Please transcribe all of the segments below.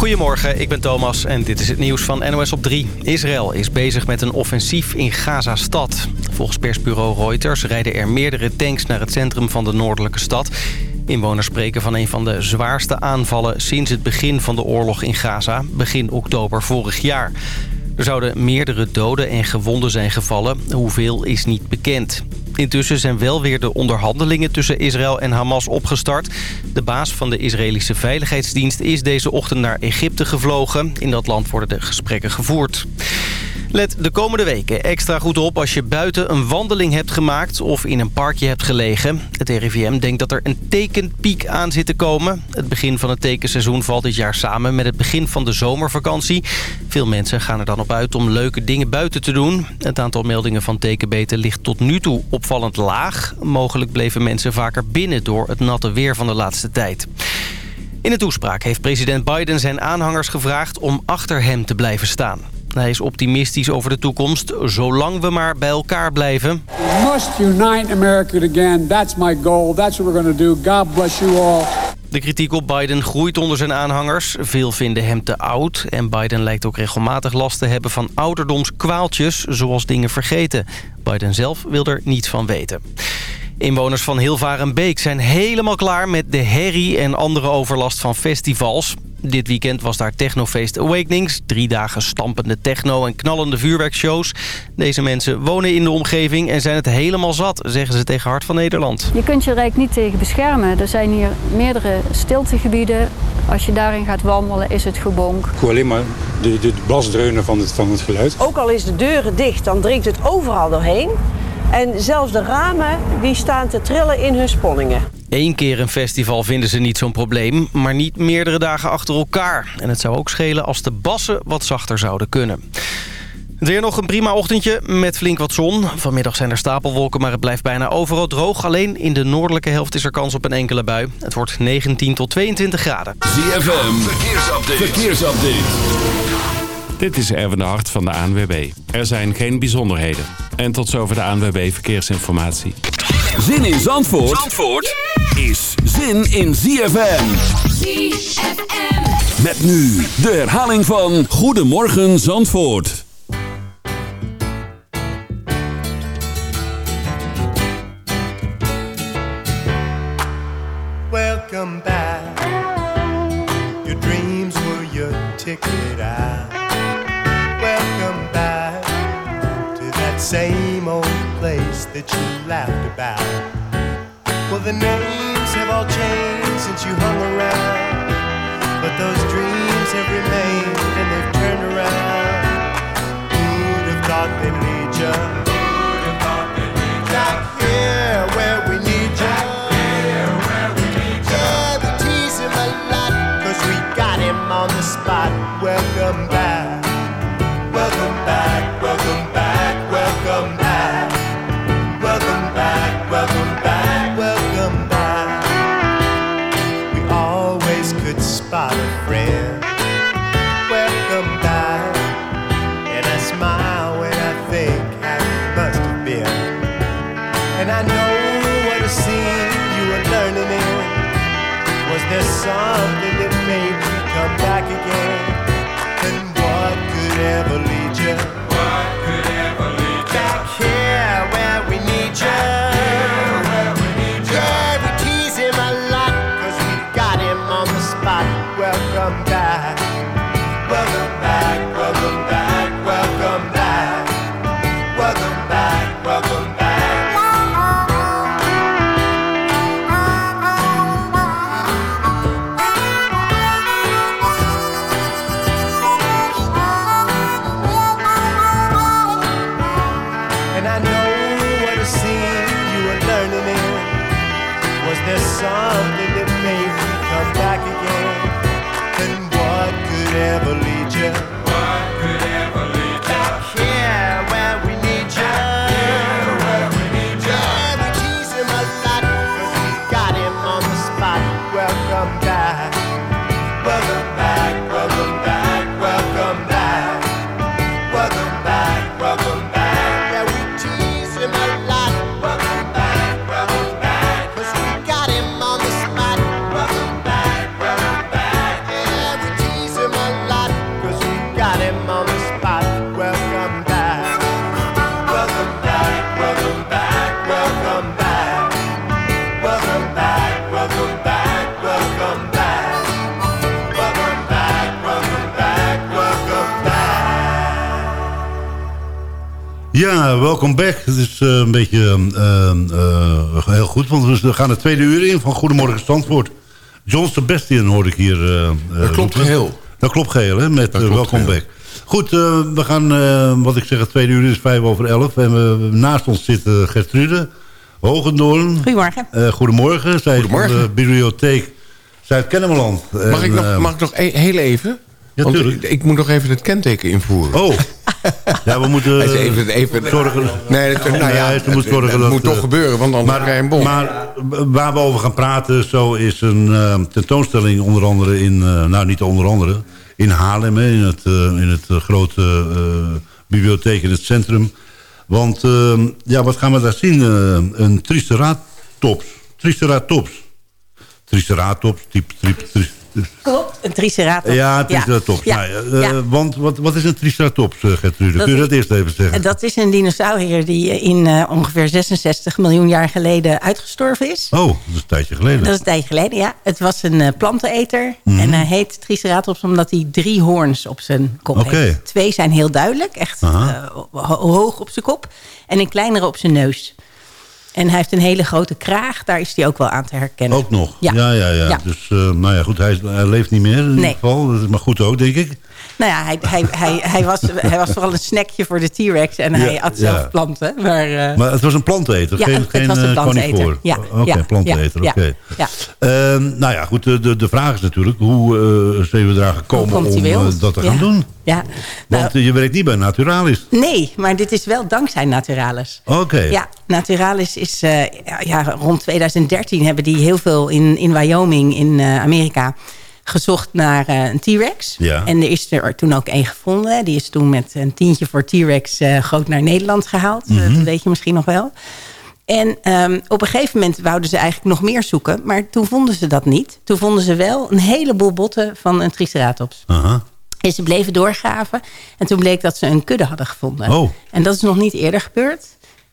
Goedemorgen, ik ben Thomas en dit is het nieuws van NOS op 3. Israël is bezig met een offensief in Gaza-stad. Volgens persbureau Reuters rijden er meerdere tanks naar het centrum van de noordelijke stad. Inwoners spreken van een van de zwaarste aanvallen sinds het begin van de oorlog in Gaza, begin oktober vorig jaar. Er zouden meerdere doden en gewonden zijn gevallen. Hoeveel is niet bekend. Intussen zijn wel weer de onderhandelingen tussen Israël en Hamas opgestart. De baas van de Israëlische Veiligheidsdienst is deze ochtend naar Egypte gevlogen. In dat land worden de gesprekken gevoerd. Let de komende weken extra goed op als je buiten een wandeling hebt gemaakt of in een parkje hebt gelegen. Het RIVM denkt dat er een tekenpiek aan zit te komen. Het begin van het tekenseizoen valt dit jaar samen met het begin van de zomervakantie. Veel mensen gaan er dan op uit om leuke dingen buiten te doen. Het aantal meldingen van tekenbeten ligt tot nu toe opvallend laag. Mogelijk bleven mensen vaker binnen door het natte weer van de laatste tijd. In een toespraak heeft president Biden zijn aanhangers gevraagd om achter hem te blijven staan. Hij is optimistisch over de toekomst, zolang we maar bij elkaar blijven. We must unite America again. That's my goal. That's what we're going to do. God bless you all. De kritiek op Biden groeit onder zijn aanhangers. Veel vinden hem te oud. En Biden lijkt ook regelmatig last te hebben van ouderdomskwaaltjes, zoals dingen vergeten. Biden zelf wil er niets van weten. Inwoners van Hilvarenbeek zijn helemaal klaar met de herrie en andere overlast van festivals. Dit weekend was daar Technofeest Awakenings. Drie dagen stampende techno en knallende vuurwerkshows. Deze mensen wonen in de omgeving en zijn het helemaal zat, zeggen ze tegen Hart van Nederland. Je kunt je er eigenlijk niet tegen beschermen. Er zijn hier meerdere stiltegebieden. Als je daarin gaat wandelen is het gebonk. Ik hoor alleen maar de, de blasdreunen van het, van het geluid. Ook al is de deuren dicht, dan dringt het overal doorheen. En zelfs de ramen die staan te trillen in hun sponningen. Eén keer een festival vinden ze niet zo'n probleem, maar niet meerdere dagen achter elkaar. En het zou ook schelen als de bassen wat zachter zouden kunnen. Weer nog een prima ochtendje met flink wat zon. Vanmiddag zijn er stapelwolken, maar het blijft bijna overal droog. Alleen in de noordelijke helft is er kans op een enkele bui. Het wordt 19 tot 22 graden. ZFM, verkeersupdate. verkeersupdate. Dit is Erwin de Hart van de ANWB. Er zijn geen bijzonderheden. En tot zover de ANWB Verkeersinformatie. Zin in Zandvoort, Zandvoort is zin in ZFM. ZFM. Met nu de herhaling van Goedemorgen Zandvoort. Welcome back. Your dreams were your ticket out. That you laughed about. Well, the names have all changed since you hung around, but those dreams have remained and they've turned around. Who'd have thought they'd lead you? Back here where we need you. Yeah, we tease him a lot, cause we got him on the spot. Welcome back. Welkom back. Het is eh, een beetje eh, eh, heel goed, want we gaan het tweede uur in van Goedemorgen Zandvoort. John Sebastian hoorde ik hier. eh, eh, Dat klopt roepen. geheel. Dat klopt geheel, hè, met welkom back. Goed, eh, we gaan, eh, wat ik zeg, het tweede uur is vijf over elf. En we, naast ons zit eh, Gertrude Hogendoorn. Goedemorgen. Eh, goedemorgen. Zij is van Goedemorgen. de bibliotheek Zuid-Kennemerland. Mag ik nog, mag ik nog e- heel even? Ja, Want ik, ik moet nog even het kenteken invoeren. Oh, ja, we moeten is even, even, zorgen... Nee, dat, nou ja, ze moet het, zorgen het dat, moet toch eh, gebeuren, want anders krijg je een bom. Maar waar we over gaan praten, zo is een eh, tentoonstelling onder andere in, eh, nou niet onder andere, in Haarlem, hè, in het, eh, in het grote bibliotheek in het centrum. Want eh, ja, wat gaan we daar zien? Een triceratops. Triceratops. Triceratops, type, tri- Klopt, een triceratops. ja, een triceratops. Ja, Nou, eh, ja. Want wat, wat is een triceratops, eh, Gertrude? Dat Kun je is- dat eerst even zeggen? Dat is een dinosaurier die in eh, ongeveer 66 miljoen jaar geleden uitgestorven is. Oh, dat is een tijdje geleden. Dat is een tijdje geleden, ja. Het was een planteneter. Mhm. En hij heet Triceratops omdat hij drie hoorns op zijn kop heeft. Twee zijn heel duidelijk, echt hoog op zijn kop. En een kleinere op zijn neus. En hij heeft een hele grote kraag. Daar is hij ook wel aan te herkennen. Ook nog? Ja. Ja, ja, ja. Ja. Dus, eh, nou ja, goed, hij, leeft niet meer in ieder Nee. geval. Dat is maar goed ook, denk ik. Nou ja, hij, hij, hij, hij, was, hij was vooral een snackje voor de T-Rex. En hij at zelf ja. planten. Maar, eh, Maar het was een planteter, Ja, geen, het- geen was een eh, planteter. carnivoor. Ja, Oké, ja, planteter, ja, oké. ja. Ehm, nou ja, goed, de, de, vraag is natuurlijk... hoe eh, zijn we daar gekomen om dat te gaan doen? ja. Nou, Want eh, je werkt niet bij Naturalis. nee, maar dit is wel dankzij Naturalis. Oké. Ja, Naturalis is ja, rond 2013 hebben die heel veel in, in Wyoming in Amerika gezocht naar eh, een T-Rex. Ja. En er is er toen ook één gevonden. Die is toen met een tientje voor T-Rex eh, groot naar Nederland gehaald. Eh, Mhm. dat weet je misschien nog wel. En ehm, op een gegeven moment wouden ze eigenlijk nog meer zoeken. Maar toen vonden ze dat niet. Toen vonden ze wel een heleboel botten van een Triceratops. En ze bleven doorgraven. En toen bleek dat ze een kudde hadden gevonden. Oh. En dat is nog niet eerder gebeurd.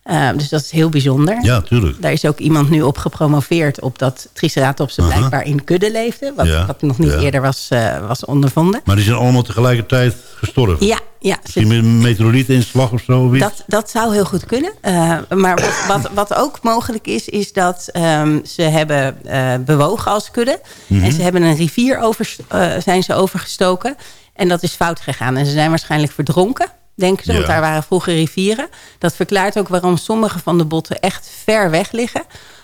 Uh, dus dat is heel bijzonder. Ja, tuurlijk. Daar is ook iemand nu op gepromoveerd... op dat Triceratops Aha. blijkbaar in kudde leefde. Wat, Ja, wat nog niet ja. eerder was, uh, was ondervonden. Maar die zijn allemaal tegelijkertijd gestorven? Ja, ja. Misschien met een meteorietinslag of zo? of? Dat, dat zou heel goed kunnen. Uh, maar wat, wat, wat ook mogelijk is, is dat um, ze hebben uh, bewogen als kudde. Mhm. En ze hebben een rivier over, uh, zijn ze overgestoken. En dat is fout gegaan. En ze zijn waarschijnlijk verdronken, denken ze. Ja. Want daar waren vroeger rivieren. Dat verklaart ook waarom sommige van de botten echt ver weg liggen.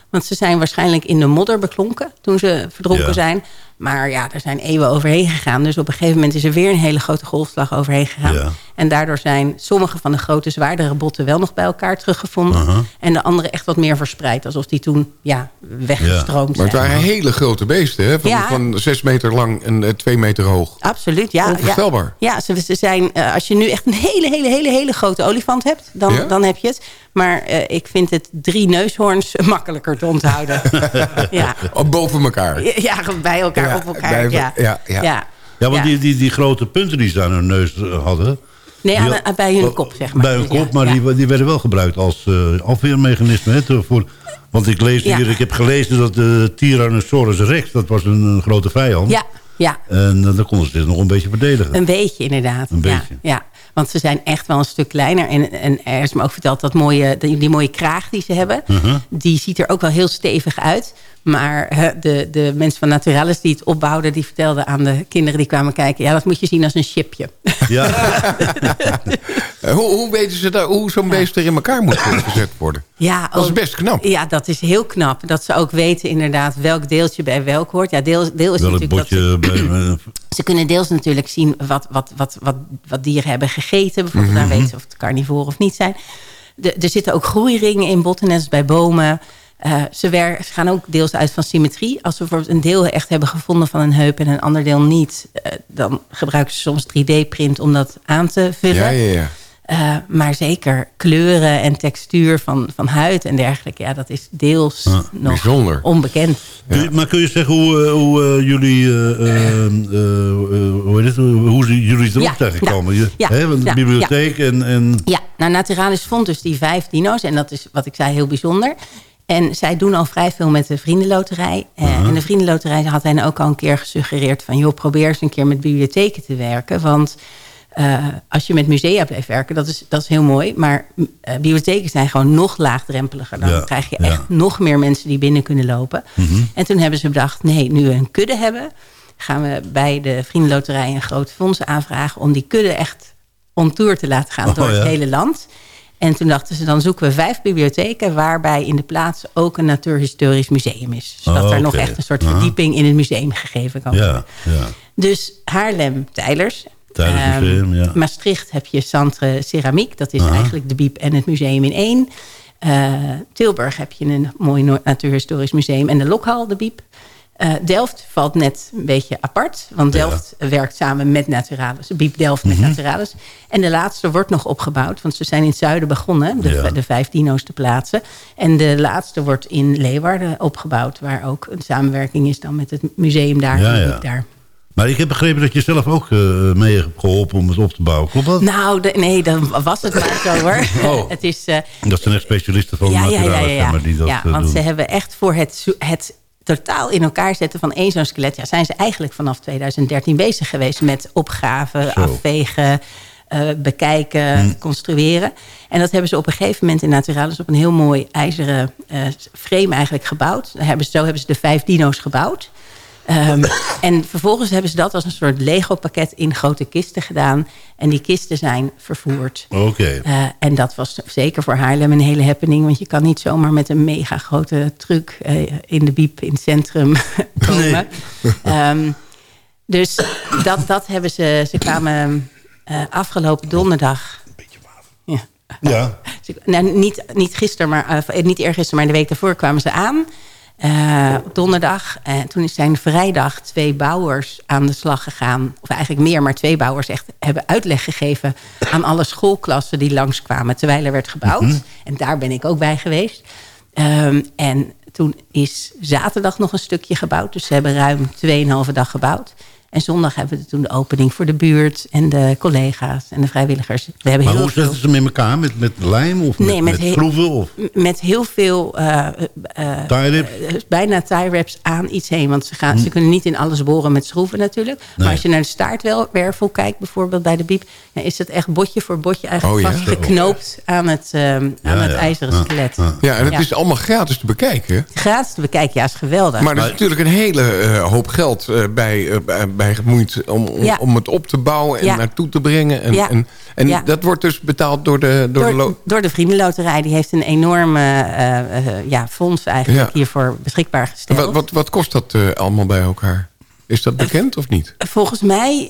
Want ze zijn waarschijnlijk in de modder beklonken toen ze verdronken Ja. zijn. Maar ja, er zijn eeuwen overheen gegaan. Dus op een gegeven moment is er weer een hele grote golfslag overheen gegaan. Ja. En daardoor zijn sommige van de grote, zwaardere botten wel nog bij elkaar teruggevonden. En de andere echt wat meer verspreid. Alsof die toen ja, weggestroomd Maar het zijn. waren hele grote beesten, hè? Van, Ja. van zes meter lang en eh, twee meter hoog. Absoluut, ja. Onvoorstelbaar. Ja, ja ze, ze zijn, eh, als je nu echt een hele, hele, hele, hele grote olifant hebt, dan, Ja? dan heb je het. Maar eh, ik vind het drie neushoorns makkelijker te onthouden. ja. Op boven elkaar. ja, bij elkaar, Ja, op elkaar. bij- ja. ja, ja. ja. Ja, want Ja. Die, die, die grote punten die ze aan hun neus hadden... Nee, aan, aan- bij hun kop, zeg maar. Bij hun Dus ja, kop, maar ja. die, die werden wel gebruikt als eh, afweermechanisme. Hè, voor, want ik, lees hier, ik heb gelezen dat de Tyrannosaurus rex... dat was een, een grote vijand. Ja, ja. En uh, dan konden ze zich nog een beetje verdedigen. Een beetje inderdaad. Een ja, beetje. Ja, want ze zijn echt wel een stuk kleiner. En, en er is me ook verteld dat mooie, die, die mooie kraag die ze hebben... Uh-huh. die ziet er ook wel heel stevig uit. Maar de, de mensen van Naturalis die het opbouwden... die vertelden aan de kinderen die kwamen kijken... ja, dat moet je zien als een chipje. Ja, Eh, hoe, hoe weten ze dat, hoe zo'n beest er in elkaar moet gezet worden? Ja, Dat is ook- best knap. Ja, dat is heel knap. Dat ze ook weten inderdaad welk deeltje bij welk hoort. Ja, deel, deel is welk natuurlijk dat bij- eh, ze kunnen deels natuurlijk zien wat, wat, wat, wat, wat dieren hebben gegeten. Bijvoorbeeld, dan weten ze of het carnivoren of niet zijn. De, er zitten ook groeiringen in botten, net als bij bomen. Eh, ze, wer- ze gaan ook deels uit van symmetrie. Als we bijvoorbeeld een deel echt hebben gevonden van een heup... en een ander deel niet... eh, dan gebruiken ze soms 3D-print om dat aan te vullen. Ja, ja, ja. Eh, maar zeker kleuren en textuur van, van huid en dergelijke... ja, dat is deels Ah, nog bijzonder. onbekend. maar kun je zeggen hoe, hoe jullie... eh, eh, eh, hoe, heet het, hoe jullie erop Ja, zijn gekomen? ja, ja, hè, want de ja, bibliotheek en... en Ja, nou Naturalis vond dus die vijf dino's. En dat is wat ik zei heel bijzonder. En zij doen al vrij veel met de vriendenloterij. Eh, En de vriendenloterij had hen ook al een keer gesuggereerd van... joh, probeer eens een keer met bibliotheken te werken. Want eh, als je met musea blijft werken, dat is, dat is heel mooi. Maar eh, bibliotheken zijn gewoon nog laagdrempeliger. Dan Ja, krijg je ja. echt nog meer mensen die binnen kunnen lopen. Mhm. En toen hebben ze bedacht, nee, nu we een kudde hebben... gaan we bij de Vriendenloterij een groot fonds aanvragen... om die kudde echt on tour te laten gaan Oh, door het hele land. En toen dachten ze, dan zoeken we vijf bibliotheken... waarbij in de plaats ook een natuurhistorisch museum is. Zodat Oh, er nog echt een soort verdieping in het museum gegeven kan worden. Ja, ja. Dus Haarlem, Tijlers. Tijlers Ehm, Museum, ja. Maastricht heb je Centre Ceramiek. Dat is Aha. eigenlijk de Biep en het museum in één. Eh, Tilburg heb je een mooi natuurhistorisch museum. En de Lokhal, de Biep. Eh, Delft valt net een beetje apart. Want Ja. Delft werkt samen met Naturalis. Biep Delft met Mhm. Naturalis. En de laatste wordt nog opgebouwd. Want ze zijn in het zuiden begonnen. De, Ja. de vijf dino's te plaatsen. En de laatste wordt in Leeuwarden opgebouwd. Waar ook een samenwerking is dan met het museum daar. Ja, en daar. Maar ik heb begrepen dat je zelf ook eh, mee hebt geholpen om het op te bouwen. Klopt dat? Nou, de- nee, dan was het maar zo hoor. Oh. het is, eh, Dat zijn echt specialisten van ja, ja, ja, ja, ja. maar, die dat ja want ze hebben echt voor het, het totaal in elkaar zetten van één zo'n skelet... Ja, zijn ze eigenlijk vanaf 2013 bezig geweest met opgaven, Zo. afvegen... eh, bekijken, Hm. construeren. En dat hebben ze op een gegeven moment in Naturalis... op een heel mooi ijzeren eh, frame eigenlijk gebouwd. Daar hebben ze, zo hebben ze de vijf dino's gebouwd. Ehm, en vervolgens hebben ze dat als een soort Lego-pakket in grote kisten gedaan. En die kisten zijn vervoerd. Oké. Eh, en dat was zeker voor Haarlem een hele happening. Want je kan niet zomaar met een mega grote truck eh, in de biep in het centrum komen. Ehm, dus dat, dat hebben ze... Ze kwamen eh, afgelopen donderdag... Ja. Ja. Ze- nou, niet, niet gisteren, maar niet eergisteren, maar de week daarvoor kwamen ze aan. Eh, op donderdag. En toen zijn vrijdag twee bouwers aan de slag gegaan. Of eigenlijk meer, maar twee bouwers echt hebben uitleg gegeven... aan alle schoolklassen die langskwamen terwijl er werd gebouwd. Mhm. En daar ben ik ook bij geweest. Ehm, en toen is zaterdag nog een stukje gebouwd. Dus ze hebben ruim 2,5 dag gebouwd. En zondag hebben we toen de opening voor de buurt... en de collega's en de vrijwilligers. We hebben Maar heel hoe veel- zetten ze hem in elkaar? Met, met lijm of met, Nee, met schroeven? Of? met heel veel eh, eh, Tie-rips? eh, bijna tie wraps aan iets heen. Want ze, gaan, ze kunnen niet in alles boren met schroeven natuurlijk. Hm. Nee. Maar als je naar de staartwervel kijkt, bijvoorbeeld bij de biep... dan is het echt botje voor botje eigenlijk Oh ja? vastgeknoopt aan het, eh, aan het ja. ijzeren Ja, skelet. Ja, en het is allemaal gratis te bekijken. Gratis te bekijken, ja, is geweldig. Maar er is natuurlijk een hele hoop geld bij, bij- bij gemoeid om, om, Ja. om het op te bouwen en Ja. naartoe te brengen. En, Ja. en, en Ja. dat wordt dus betaald door de, door, de door, de Vriendenloterij. Die heeft een enorme eh, eh, ja, fonds eigenlijk Ja. hiervoor beschikbaar gesteld. Wat, wat, wat kost dat eh, allemaal bij elkaar? Is dat bekend of niet? Volgens mij,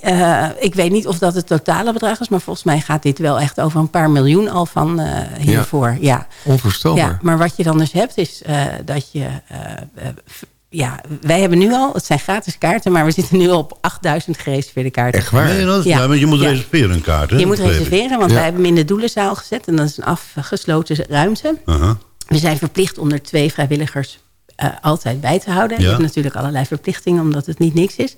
ik weet niet of dat het totale bedrag is... maar volgens mij gaat dit wel echt over een paar miljoen al van hiervoor. Ja. Onvoorstelbaar. Ja, maar wat je dan dus hebt is dat je... ja, wij hebben nu al, het zijn gratis kaarten... maar we zitten nu al op 8000 gereserveerde kaarten. Echt waar? Nee, dat is, ja. maar je moet Ja. reserveren een kaart. Hè? Je moet reserveren, want Ja. wij hebben hem in de doelenzaal gezet... en dat is een afgesloten ruimte. We zijn verplicht om er twee vrijwilligers eh, altijd bij te houden. Je hebt natuurlijk allerlei verplichtingen, omdat het niet niks is.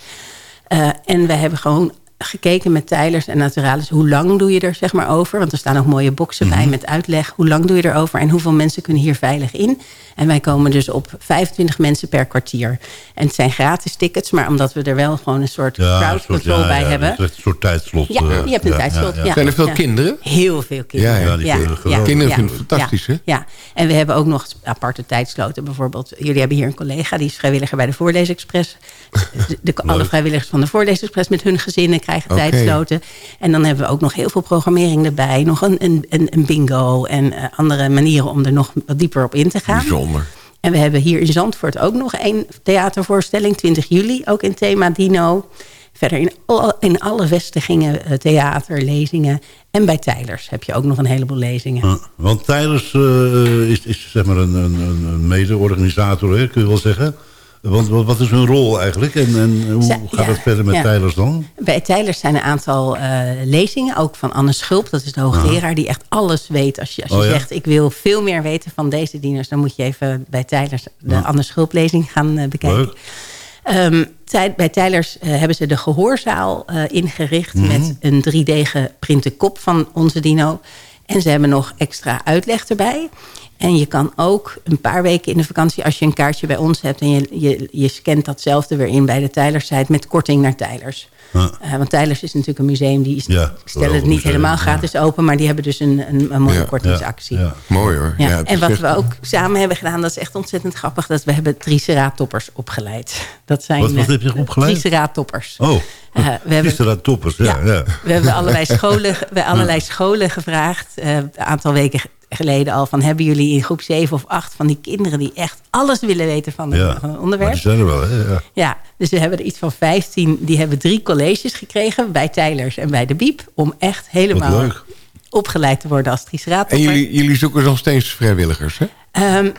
Eh, en we hebben gewoon gekeken met Tijlers en Naturalis... hoe lang doe je er zeg maar over? Want er staan ook mooie boxen Mhm. bij met uitleg. Hoe lang doe je erover en hoeveel mensen kunnen hier veilig in? En wij komen dus op 25 mensen per kwartier. En het zijn gratis tickets, maar omdat we er wel gewoon een soort Ja, crowd een soort, control ja, bij ja, hebben... een soort tijdslot. Ja, eh, je hebt een ja, tijdslot. ja, Ja, ja. Zijn er veel ja. kinderen? Heel veel kinderen. Ja, ja. die. Kinderen vinden het fantastisch, ja, hè? Ja, en we hebben ook nog aparte tijdsloten. Bijvoorbeeld, jullie hebben hier een collega... die is vrijwilliger bij de Voorleesexpress. De, de- alle vrijwilligers van de Voorleesexpress met hun gezinnen krijgen Oké. tijdsloten. En dan hebben we ook nog heel veel programmering erbij. Nog een, een, een, bingo en eh, andere manieren om er nog wat dieper op in te gaan. Bijzonder. En we hebben hier in Zandvoort ook nog één theatervoorstelling, 20 juli, ook in thema Dino. Verder in, al- in alle vestigingen, eh, theater, lezingen. En bij Tijlers heb je ook nog een heleboel lezingen. Ja, Want Tijlers eh, is, is zeg maar een, een, een mede-organisator, kun je wel zeggen. Want wat, wat is hun rol eigenlijk? En, en hoe Zij- gaat ja, het verder met ja. Tijlers dan? Bij Tijlers zijn een aantal eh, lezingen, ook van Anne Schulp. Dat is de hoogleraar die echt alles weet. Als je, als je Oh ja? zegt, ik wil veel meer weten van deze dieners... dan moet je even bij Tijlers de Anne Schulp lezing gaan eh, bekijken. Ehm, Tij- bij Tijlers eh, hebben ze de gehoorzaal eh, ingericht... Mhm. met een 3D-geprinte kop van onze dino. En ze hebben nog extra uitleg erbij. En je kan ook een paar weken in de vakantie... als je een kaartje bij ons hebt... en je, je, je scant datzelfde weer in bij de Tijlers site... met korting naar Tijlers. Eh, want Tijlers is natuurlijk een museum, die is, Ja, stellen het niet museum, helemaal ja. gratis open. Maar die hebben dus een, een, een mooie Ja, kortingsactie. ja. Mooi hoor. En wat we ook samen hebben gedaan, dat is echt ontzettend grappig. Dat we hebben triceratoppers opgeleid. Dat zijn, Wat- wat eh, heb je opgeleid? Triceratoppers. Oh, Eh, we hebben, toppers, ja. ja. we hebben allerlei scholen, we hebben allerlei scholen gevraagd. eh, een aantal weken geleden al. Van, hebben jullie in groep 7 of 8 van die kinderen die echt alles willen weten van, het- Ja, van het maar onderwerp? die zijn er wel, hè? Ja. Ja, dus we hebben er iets van 15. Die hebben drie colleges gekregen bij Tijlers en bij de Biep. Om echt helemaal opgeleid te worden als En triceratopper. jullie, jullie zoeken nog steeds vrijwilligers, hè? Ehm,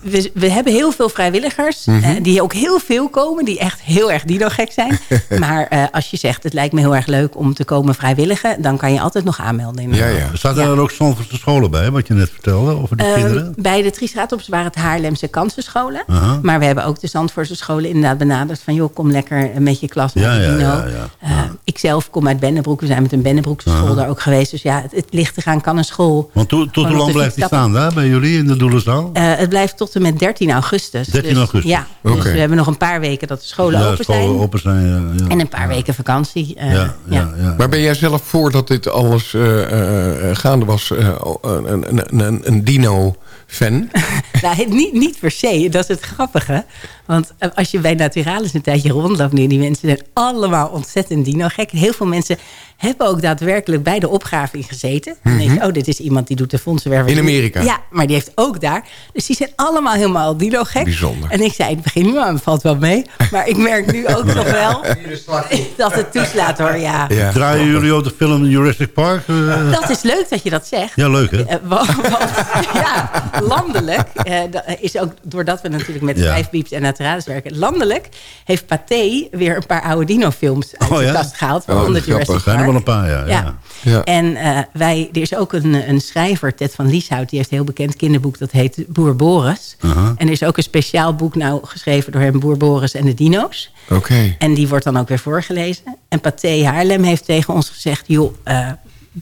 we, we hebben heel veel vrijwilligers. Mhm. eh, die ook heel veel komen. Die echt heel erg dino-gek zijn. maar eh, als je zegt, het lijkt me heel erg leuk om te komen vrijwilligen. Dan kan je altijd nog aanmelden. inderdaad. Zaten er ook Zandvoortse scholen bij, wat je net vertelde, over die Ehm, kinderen? bij de Triceratops waren het Haarlemse kansenscholen. Maar we hebben ook de Zandvoortse scholen inderdaad benaderd. Van joh, kom lekker met je klas naar Ja, de ja, dino. ja, ja. Eh, ik zelf kom uit Bennebroek. We zijn met een Bennebroekse school daar ook geweest. Dus ja, het, het ligt eraan kan een school. Want to- tot hoe lang de blijft die staan daar, bij jullie in de Doelenzaal? Eh, het blijft tot en met 13 augustus. 13 Dus, augustus. Ja, dus we hebben nog een paar weken dat de scholen ja, open scholen zijn. open zijn, ja, ja. En een paar weken vakantie. eh, Ja, ja. Maar ben jij zelf voordat dit alles eh, eh, gaande was eh, een, een, een, een dino-fan? Nou, niet, niet per se. Dat is het grappige. Want als je bij Naturalis een tijdje rondloopt nu... die mensen zijn allemaal ontzettend dino-gek. Heel veel mensen hebben ook daadwerkelijk bij de opgraving gezeten. Dan denk je, oh, dit is iemand die doet de fondsenwerving. In Amerika? Ja, maar die heeft ook daar. Dus die zijn allemaal helemaal dino-gek. Bijzonder. En ik zei in het begin, nou, het valt wel mee. Maar ik merk nu ook nog wel dat het toeslaat hoor, ja. Draaien jullie ook de film Jurassic Park? eh? Dat is leuk dat je dat zegt. Ja, leuk hè? Eh, wa- want, ja, landelijk eh, is ook doordat we natuurlijk met Ja. vijf bieps en naturalis werken. Landelijk heeft Pathé weer een paar oude dino-films uit Oh, de ja? kast gehaald. Oh, Waaronder grappig. Jurassic Park. Wel een paar, ja, ja. Ja. En eh, wij, er is ook een, een schrijver, Ted van Lieshout. Die heeft een heel bekend kinderboek. Dat heet Boer Boris. Aha. En er is ook een speciaal boek nou geschreven door hem. Boer Boris en de dino's. Oké. En die wordt dan ook weer voorgelezen. En Pathé Haarlem heeft tegen ons gezegd... joh, eh,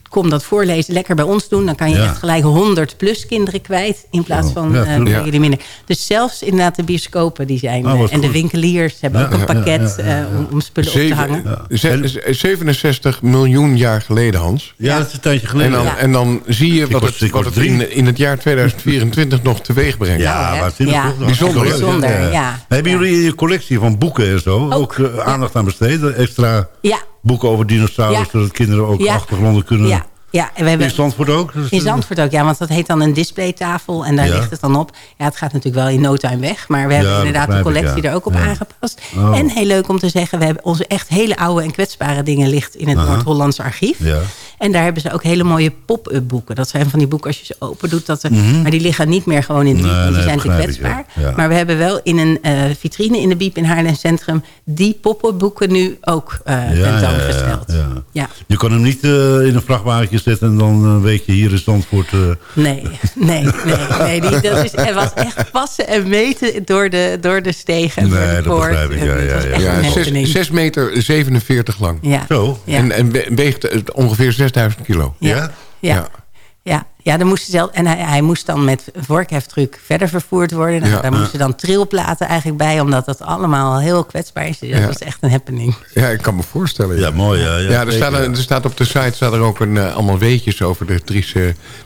kom dat voorlezen lekker bij ons doen. Dan kan je Ja. echt gelijk 100 plus kinderen kwijt... in plaats van Ja, eh, Ja. jullie minder. Dus zelfs inderdaad de bioscopen die zijn... Oh, eh, en de winkeliers hebben Ja, ook een ja, ja, pakket ja, ja, eh, om, om spullen op te hangen. ze- 67 miljoen jaar geleden, Hans. Ja, dat is een tijdje En geleden. dan, Ja. en dan zie je wat het, wat het in, drie. in het jaar 2024 nog teweeg brengt. Ja, Bijzonder, bijzonder, ja. Hebben jullie in je collectie van boeken en zo ook, Ook, aandacht aan besteden? Extra Ja, boeken over dinosaurus, zodat kinderen ook achtergronden kunnen... ja, ja. En we hebben, In Zandvoort ook? Dus, In Zandvoort ook, ja, want dat heet dan een displaytafel en daar Ja. ligt het dan op. Ja, het gaat natuurlijk wel in no time weg, maar we hebben inderdaad de ik, collectie er ook op aangepast. Oh. En heel leuk om te zeggen, we hebben onze echt hele oude en kwetsbare dingen ligt in het Aha. Noord-Hollands archief. Ja. En daar hebben ze ook hele mooie pop-up boeken. Dat zijn van die boeken als je ze open doet. Dat. Mhm. Maar die liggen niet meer gewoon in de biep. Die zijn te kwetsbaar. Maar we hebben wel in een eh, vitrine in de biep in Haarlem Centrum... die pop-up boeken nu ook uh, tentoongesteld. Ja, Je kan hem niet eh, in een vrachtwagentje zetten... en dan weet je hier is Zandvoort... Nee, nee, nee. nee die, dat is, het was echt passen en meten door de, door de stegen. Nee, dat poort. begrijp ik. Ja, ja, ja. 6, meter 47 lang. Ja. Zo. En, en weegt ongeveer 6 kilo. Ja. ja. Ja, ja dan moest zelf, en hij, moest dan met vorkheftruck verder vervoerd worden. Nou, daar uh, moesten dan trilplaten eigenlijk bij, omdat dat allemaal heel kwetsbaar is. Dus dat was echt een happening. Ja, ik kan me voorstellen. Ja, ja mooi. Ja, ja, er, staat, er staat op de site staat er ook een, eh, allemaal weetjes over de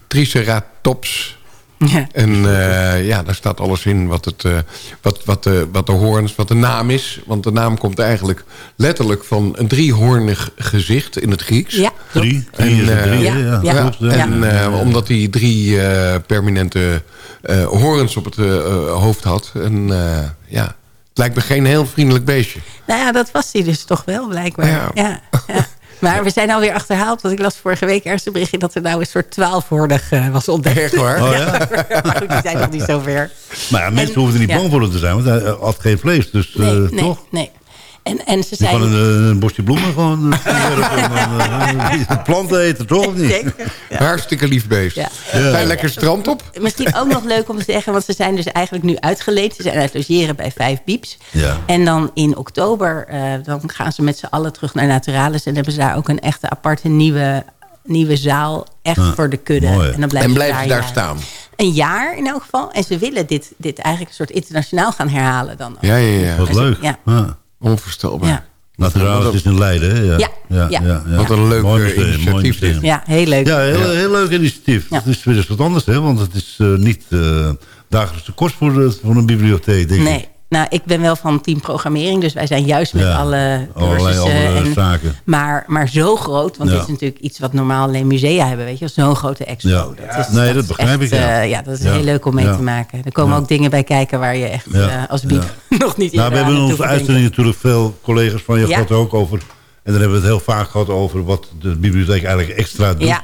triceratops. Ja. En eh, ja, daar staat alles in wat, het, eh, wat, wat, de, wat de hoorns, wat de naam is. Want de naam komt eigenlijk letterlijk van een driehoornig gezicht in het Grieks. Ja, Drie. En, Drie eh, drie, ja. En eh, omdat hij drie eh, permanente eh horens op het eh, eh, hoofd had. En eh, ja, het lijkt me geen heel vriendelijk beestje. Nou ja, dat was hij dus toch wel, blijkbaar. Ja. Ja. Ja, Maar we zijn alweer achterhaald. Want ik las vorige week ergens een berichtje... dat er nou een soort twaalfhoornig eh, was ontdekt. Echt waar? Oh, ja? maar goed, die zijn nog niet zo ver. Maar ja, mensen En- hoeven er niet bang voor te zijn, want hij eh, had geen vlees. Dus eh, Nee, nee, toch? nee. En, en ze zijn... kan een, eh, een bosje bloemen gewoon eh, dan, eh, planten eten, toch? Of niet? Zeker. Hartstikke lief beest. Ja. Lekker strand op? Misschien ook nog leuk om te zeggen, want ze zijn dus eigenlijk nu uitgeleend. Ze zijn het logeren bij Vijf Bieps. Ja. En dan in oktober, eh, dan gaan ze met z'n allen terug naar Naturalis. En hebben ze daar ook een echte aparte nieuwe, nieuwe zaal. Echt Ja, voor de kudde. mooi. En dan blijven, En ze blijven ze daar jaren. staan? Een jaar in elk geval. En ze willen dit, dit eigenlijk een soort internationaal gaan herhalen dan ook. Ja, ja, ja. Wat leuk. ja. Ja. Onvoorstelbaar. Ja. Naturalis is in Leiden, hè? Ja. Ja, ja. Wat een leuk, initiatief mooi dit. museum. Ja, heel leuk. Ja, heel, Ja. heel leuk initiatief. Ja. Het is weer eens wat anders, hè? Want het is eh, niet eh, dagelijkse kost voor, een bibliotheek, denk ik. Nou, ik ben wel van team programmering, dus wij zijn juist met Ja, alle cursussen. en- zaken. Maar, maar zo groot, want Ja. dit is natuurlijk iets wat normaal alleen musea hebben, weet je. Zo'n grote expo. Ja. Dat is, Nee, dat begrijp echt, ik, ja. eh, ja, dat is heel leuk om mee te maken. Er komen ook dingen bij kijken waar je echt eh, als biep nog niet Nou, we hebben in onze uitzending natuurlijk veel collega's van je gehad ook over. En dan hebben we het heel vaak gehad over wat de bibliotheek eigenlijk extra doet. Ja.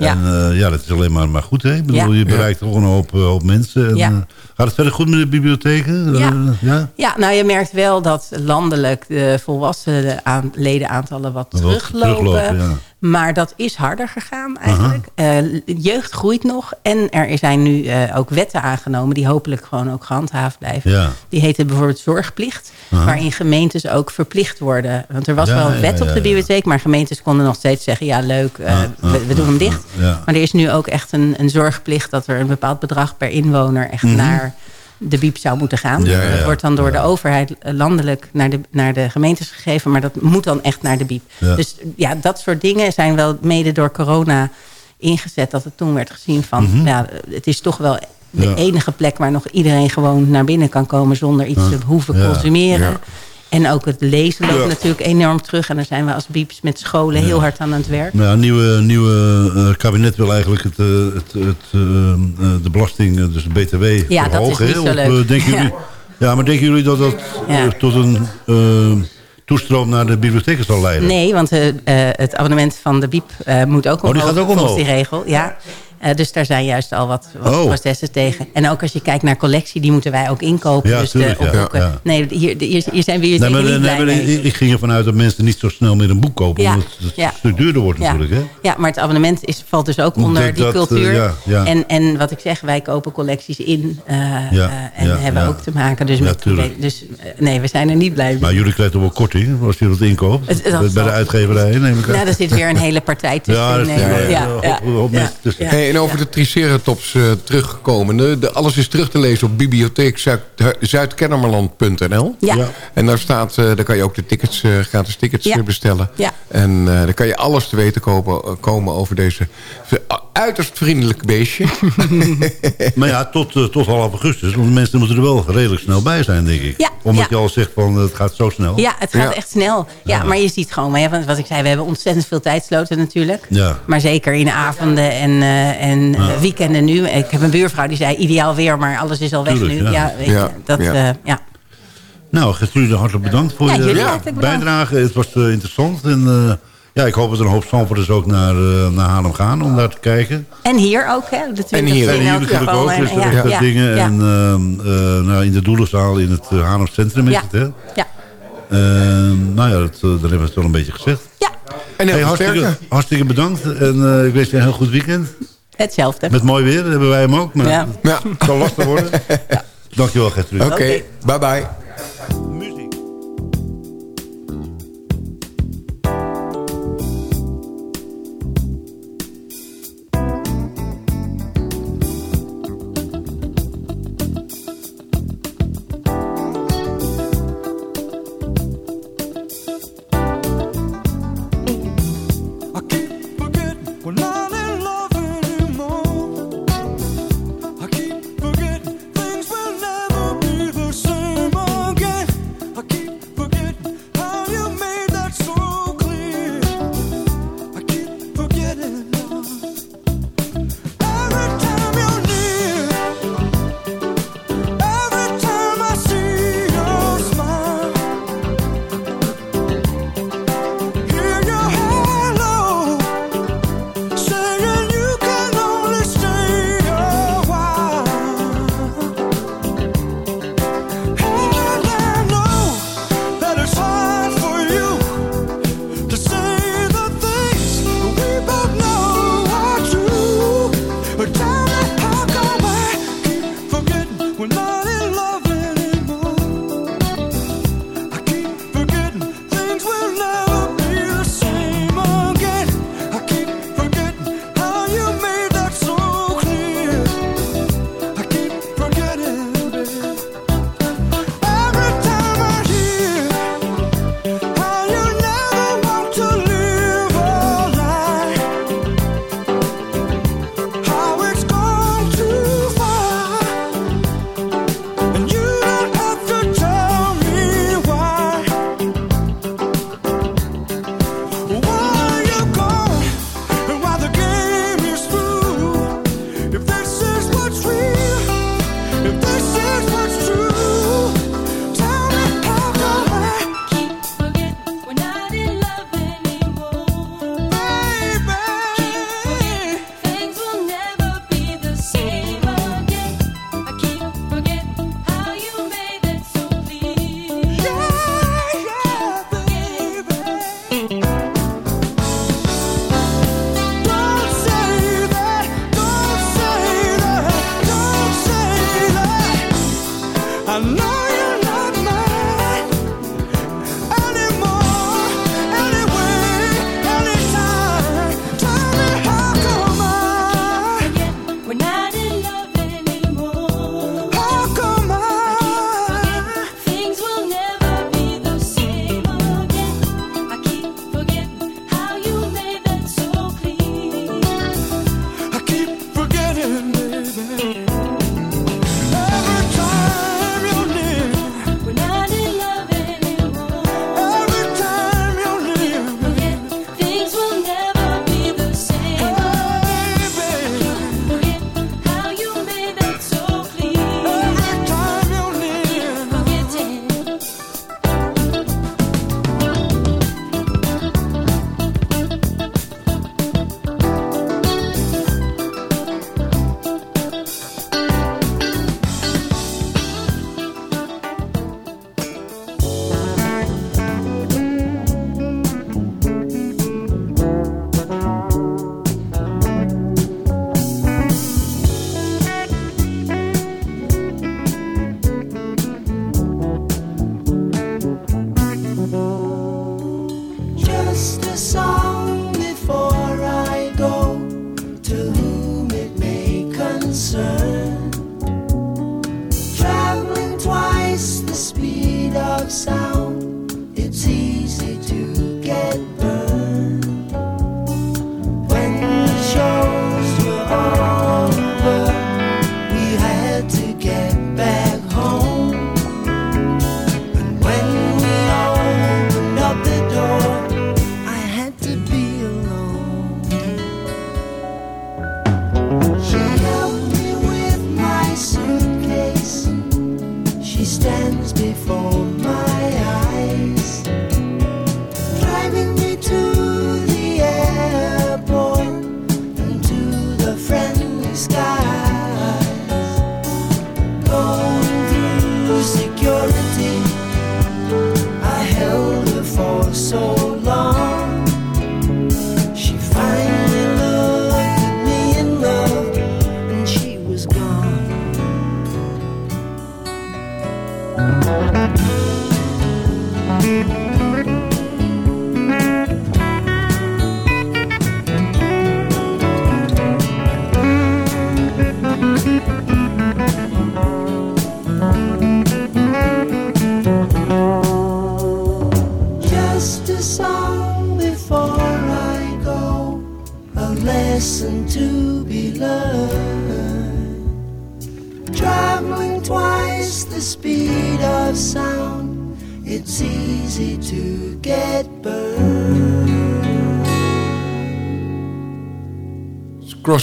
Ja. En eh, ja, dat is alleen maar, maar goed. Hè? Ik bedoel, Ja. je bereikt toch een hoop, eh, hoop mensen. En, Ja. eh, gaat het verder goed met de bibliotheken? Ja. Ja? Ja, nou je merkt wel dat landelijk de volwassen aan, ledenaantallen wat Wat teruglopen. teruglopen, ja. Maar dat is harder gegaan eigenlijk. Eh, jeugd groeit nog. En er zijn nu eh, ook wetten aangenomen die hopelijk gewoon ook gehandhaafd blijven. Ja. Die heten bijvoorbeeld zorgplicht. Waarin gemeentes ook verplicht worden. Want er was Ja, wel een wet ja, op de bibliotheek. Maar gemeentes konden nog steeds zeggen... ja leuk, eh, Ah, we, we doen hem dicht. ja. Maar er is nu ook echt een, een zorgplicht... dat er een bepaald bedrag per inwoner echt naar de biep zou moeten gaan. Mhm. Ja, ja, Dat wordt dan door de overheid landelijk naar de, naar de gemeentes gegeven. Maar dat moet dan echt naar de biep. Dus ja, dat soort dingen zijn wel mede door corona ingezet. Dat het toen werd gezien van... ja, het is toch wel de Mhm. Enige plek waar nog iedereen gewoon naar binnen kan komen... zonder iets te hoeven Ja. consumeren. Ja. En ook het lezen loopt Ja. natuurlijk enorm terug. En daar zijn we als bieps met scholen heel hard aan het werk. Nou, het nieuwe, nieuwe eh, kabinet wil eigenlijk het, eh, het, het, eh, de belasting, dus de BTW, Ja, dat is verhogen. niet zo leuk. denken Ja. jullie, ja, maar denken jullie dat dat Ja. tot een toestroom naar de bibliotheken zal leiden? Nee, want het abonnement van de biep eh, moet ook die omhoog. gaat ook volgens omhoog? die regel, ja. Eh, dus daar zijn juist al wat, wat Oh. processen tegen. En ook als je kijkt naar collectie, die moeten wij ook inkopen. Ja, dus tuurlijk, de ja, ja. Nee, hier, hier, hier zijn we hier Nee, zeker maar, niet nee, mee. ik, ging ervan uit dat mensen niet zo snel meer een boek kopen. Ja, Omdat het ja. stuk duurder wordt Ja. natuurlijk. Hè? ja, maar het abonnement is, valt dus ook Ik onder denk die dat, eh, cultuur. ja, ja. En, en wat ik zeg, wij kopen collecties in. eh, Ja, eh, en ja, hebben ja. ook te maken dus Ja, met... Dus eh, nee, we zijn er niet blij mee. Maar jullie krijgen toch wel korting als je dat inkoopt? Het- dat bij de uitgeverij neem ik aan. Nou, er zit weer een hele partij tussen. Ja, ja, ja, ja, ja, ja, ja. mensen tussen. En over de Triceratops eh, terugkomende. De, alles is terug te lezen op bibliotheek Zuid. Ja. Ja. En daar, staat, eh, daar kan je ook de tickets, eh, gratis tickets Ja. bestellen. Ja. En eh daar kan je alles te weten kopen, komen over deze uiterst vriendelijk beestje. Maar ja, tot, tot half augustus. Want de mensen moeten er wel redelijk snel bij zijn, denk ik. Ja, Omdat ja. je al zegt van het gaat zo snel. Ja, het gaat Ja. echt snel. Ja, maar je ziet gewoon, maar ja, want wat ik zei, we hebben ontzettend veel tijdsloten natuurlijk. Ja. Maar zeker in de avonden en, eh, en eh, weekenden nu. Ik heb een buurvrouw die zei, ideaal weer, maar alles is al weg Tuurlijk, nu. ja. Ja, weet je, Ja, dat, ja. eh, ja. Nou, Gertrude, hartelijk bedankt voor Ja, je bijdrage. Het was eh, interessant. En eh, ja, ik hoop dat er een hoop Zandvoorters ook naar, eh, naar Haarlem gaan om daar te kijken. En hier ook, hè? De 20 En hier. En hier natuurlijk ook. En- Dus ja, dat ja, dingen. ja. En ehm, eh, nou, in de doelenzaal in het uh, Haarlem Centrum is Ja. het, hè? Ja. Ehm, nou ja, dat, dan hebben we het wel een beetje gezegd. ja, En heel Hey, hartstikke, hartstikke bedankt. En eh, ik wens je een heel goed weekend. Hetzelfde. Met mooi weer, dat hebben wij hem ook. Maar Ja. Ja. het zal lastig worden. Dankjewel, Gertrude. Oké, bye bye. She stands before my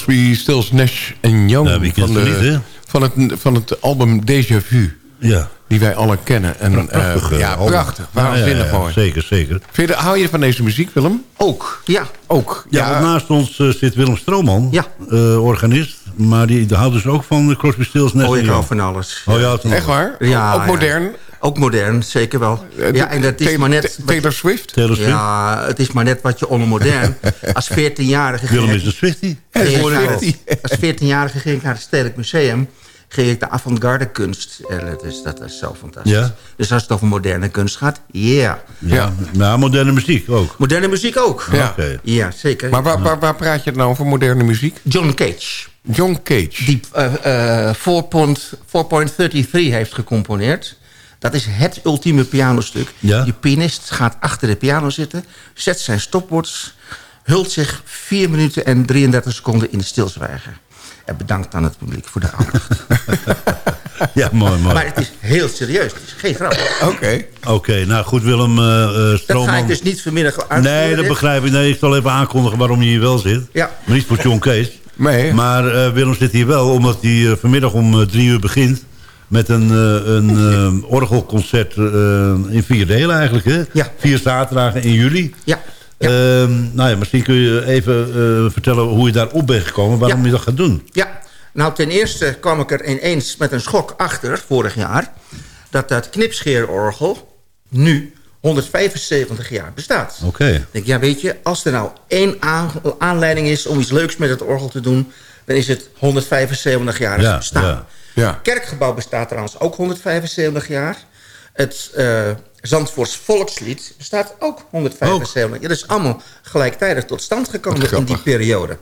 Crosby, Stills, Nash en Young. Ja, van, ze de- niet, hè? van, het, van het album Déjà Vu. Ja. Die wij alle kennen. En, Prachtig, eh, eh, ja, album. prachtig. Ja, ja, Waanzinnig ja, mooi. Zeker, zeker. Vind je, hou je van deze muziek, Willem? Ook, ja. Ook. Ja, naast ons eh, zit Willem Strooman, Ja. eh, organist. Maar die, houdt dus ook van Crosby, Stills, Nash Oh, ik hou van alles. Oh, ja, Echt waar? Ja, ook ja. modern? Ook modern, zeker wel. Eh, Ja, en dat is Taylor- maar net... Ta- Taylor Swift? Taylor Swift. Ja, het is maar net wat je onder modern. Als 14-jarige... Willem is een Swiftie. Als 14-jarige ging ik naar het Stedelijk Museum. Ging ik de avant-garde kunst. En dat is, dat is zo fantastisch. Ja. Dus als het over moderne kunst gaat, yeah. Ja. Nou, moderne muziek ook. Moderne muziek ook. Ja. Oké. Ja, zeker. Maar waar, waar, waar praat je het nou over moderne muziek? John Cage. John Cage. Die eh, eh, 4.33 heeft gecomponeerd. Dat is het ultieme pianostuk. Ja. Die pianist gaat achter de piano zitten, zet zijn stopwatch... hult zich 4 minuten en 33 seconden in stilzwijgen. En bedankt aan het publiek voor de aandacht. Ja, mooi, mooi. maar het is heel serieus, het is geen grap. Oké. Oké, nou goed, Willem eh eh, Dat ga ik dus niet vanmiddag uitvoeren. Nee, dat begrijp ik. Nee, ik zal even aankondigen waarom je hier wel zit. Ja. Maar niet voor John Kees. Nee. Maar eh, Willem zit hier wel omdat hij eh, vanmiddag om eh, drie uur begint... met een, een orgelconcert in vier delen eigenlijk. Hè? Ja. Vier zaterdagen in juli. Ja. Ja. Ehm, nou ja, misschien kun je even vertellen hoe je daar op bent gekomen. Waarom Ja. je dat gaat doen. Ja, nou ten eerste kwam ik er ineens met een schok achter, vorig jaar... dat dat knipscheerorgel nu 175 jaar bestaat. Oké. Denk, ja, weet je, als er nou één aan- aanleiding is om iets leuks met het orgel te doen... dan is het 175 jaar Ja, bestaan. ja. Ja. Kerkgebouw bestaat trouwens ook 175 jaar. Het eh Zandvoorts Volkslied bestaat ook 175 jaar. Dat is allemaal gelijktijdig tot stand gekomen in die periode.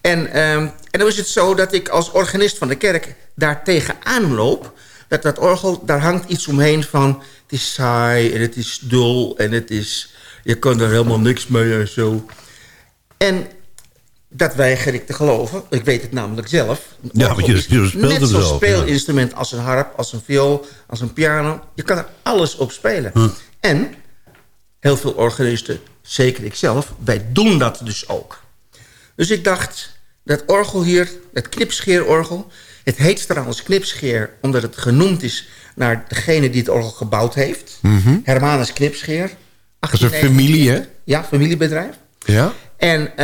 En, ehm, en dan is het zo dat ik als organist van de kerk daar tegenaan loop. Dat dat orgel, daar hangt iets omheen van... het is saai en het is dul en het is... je kan er helemaal niks mee en zo. En dat weiger ik te geloven. Ik weet het namelijk zelf. Ja, want je- je speelt Net het zo'n zelf, ja. speelinstrument als een harp, als een viool, als een piano. Je kan er alles op spelen. En heel veel organisten, zeker ikzelf, wij doen dat dus ook. Dus ik dacht, dat orgel hier, het knipscheerorgel... het heet trouwens knipscheer omdat het genoemd is... naar degene die het orgel gebouwd heeft. Hermanus Knipscheer. Mhm. Dat is een 1890. familie, hè? Ja, familiebedrijf. Ja? En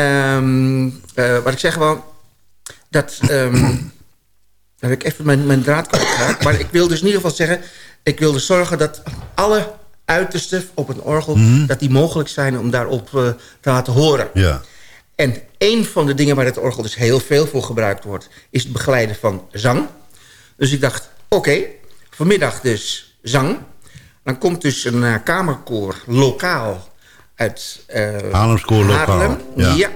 eh, wat ik zeg wel, dat... ehm dan heb ik even mijn, mijn draad kwijtgeraakt. Maar ik wil dus in ieder geval zeggen... ik wilde zorgen dat alle uitersten op een orgel... dat die mogelijk zijn om daarop eh, te laten horen. Ja. En een van de dingen waar het orgel dus heel veel voor gebruikt wordt... is het begeleiden van zang. Dus ik dacht, oké, vanmiddag dus zang. Dan komt dus een eh, kamerkoor lokaal uit uh, Haarlems koorlokaal. Haarlem. Ja. Ja.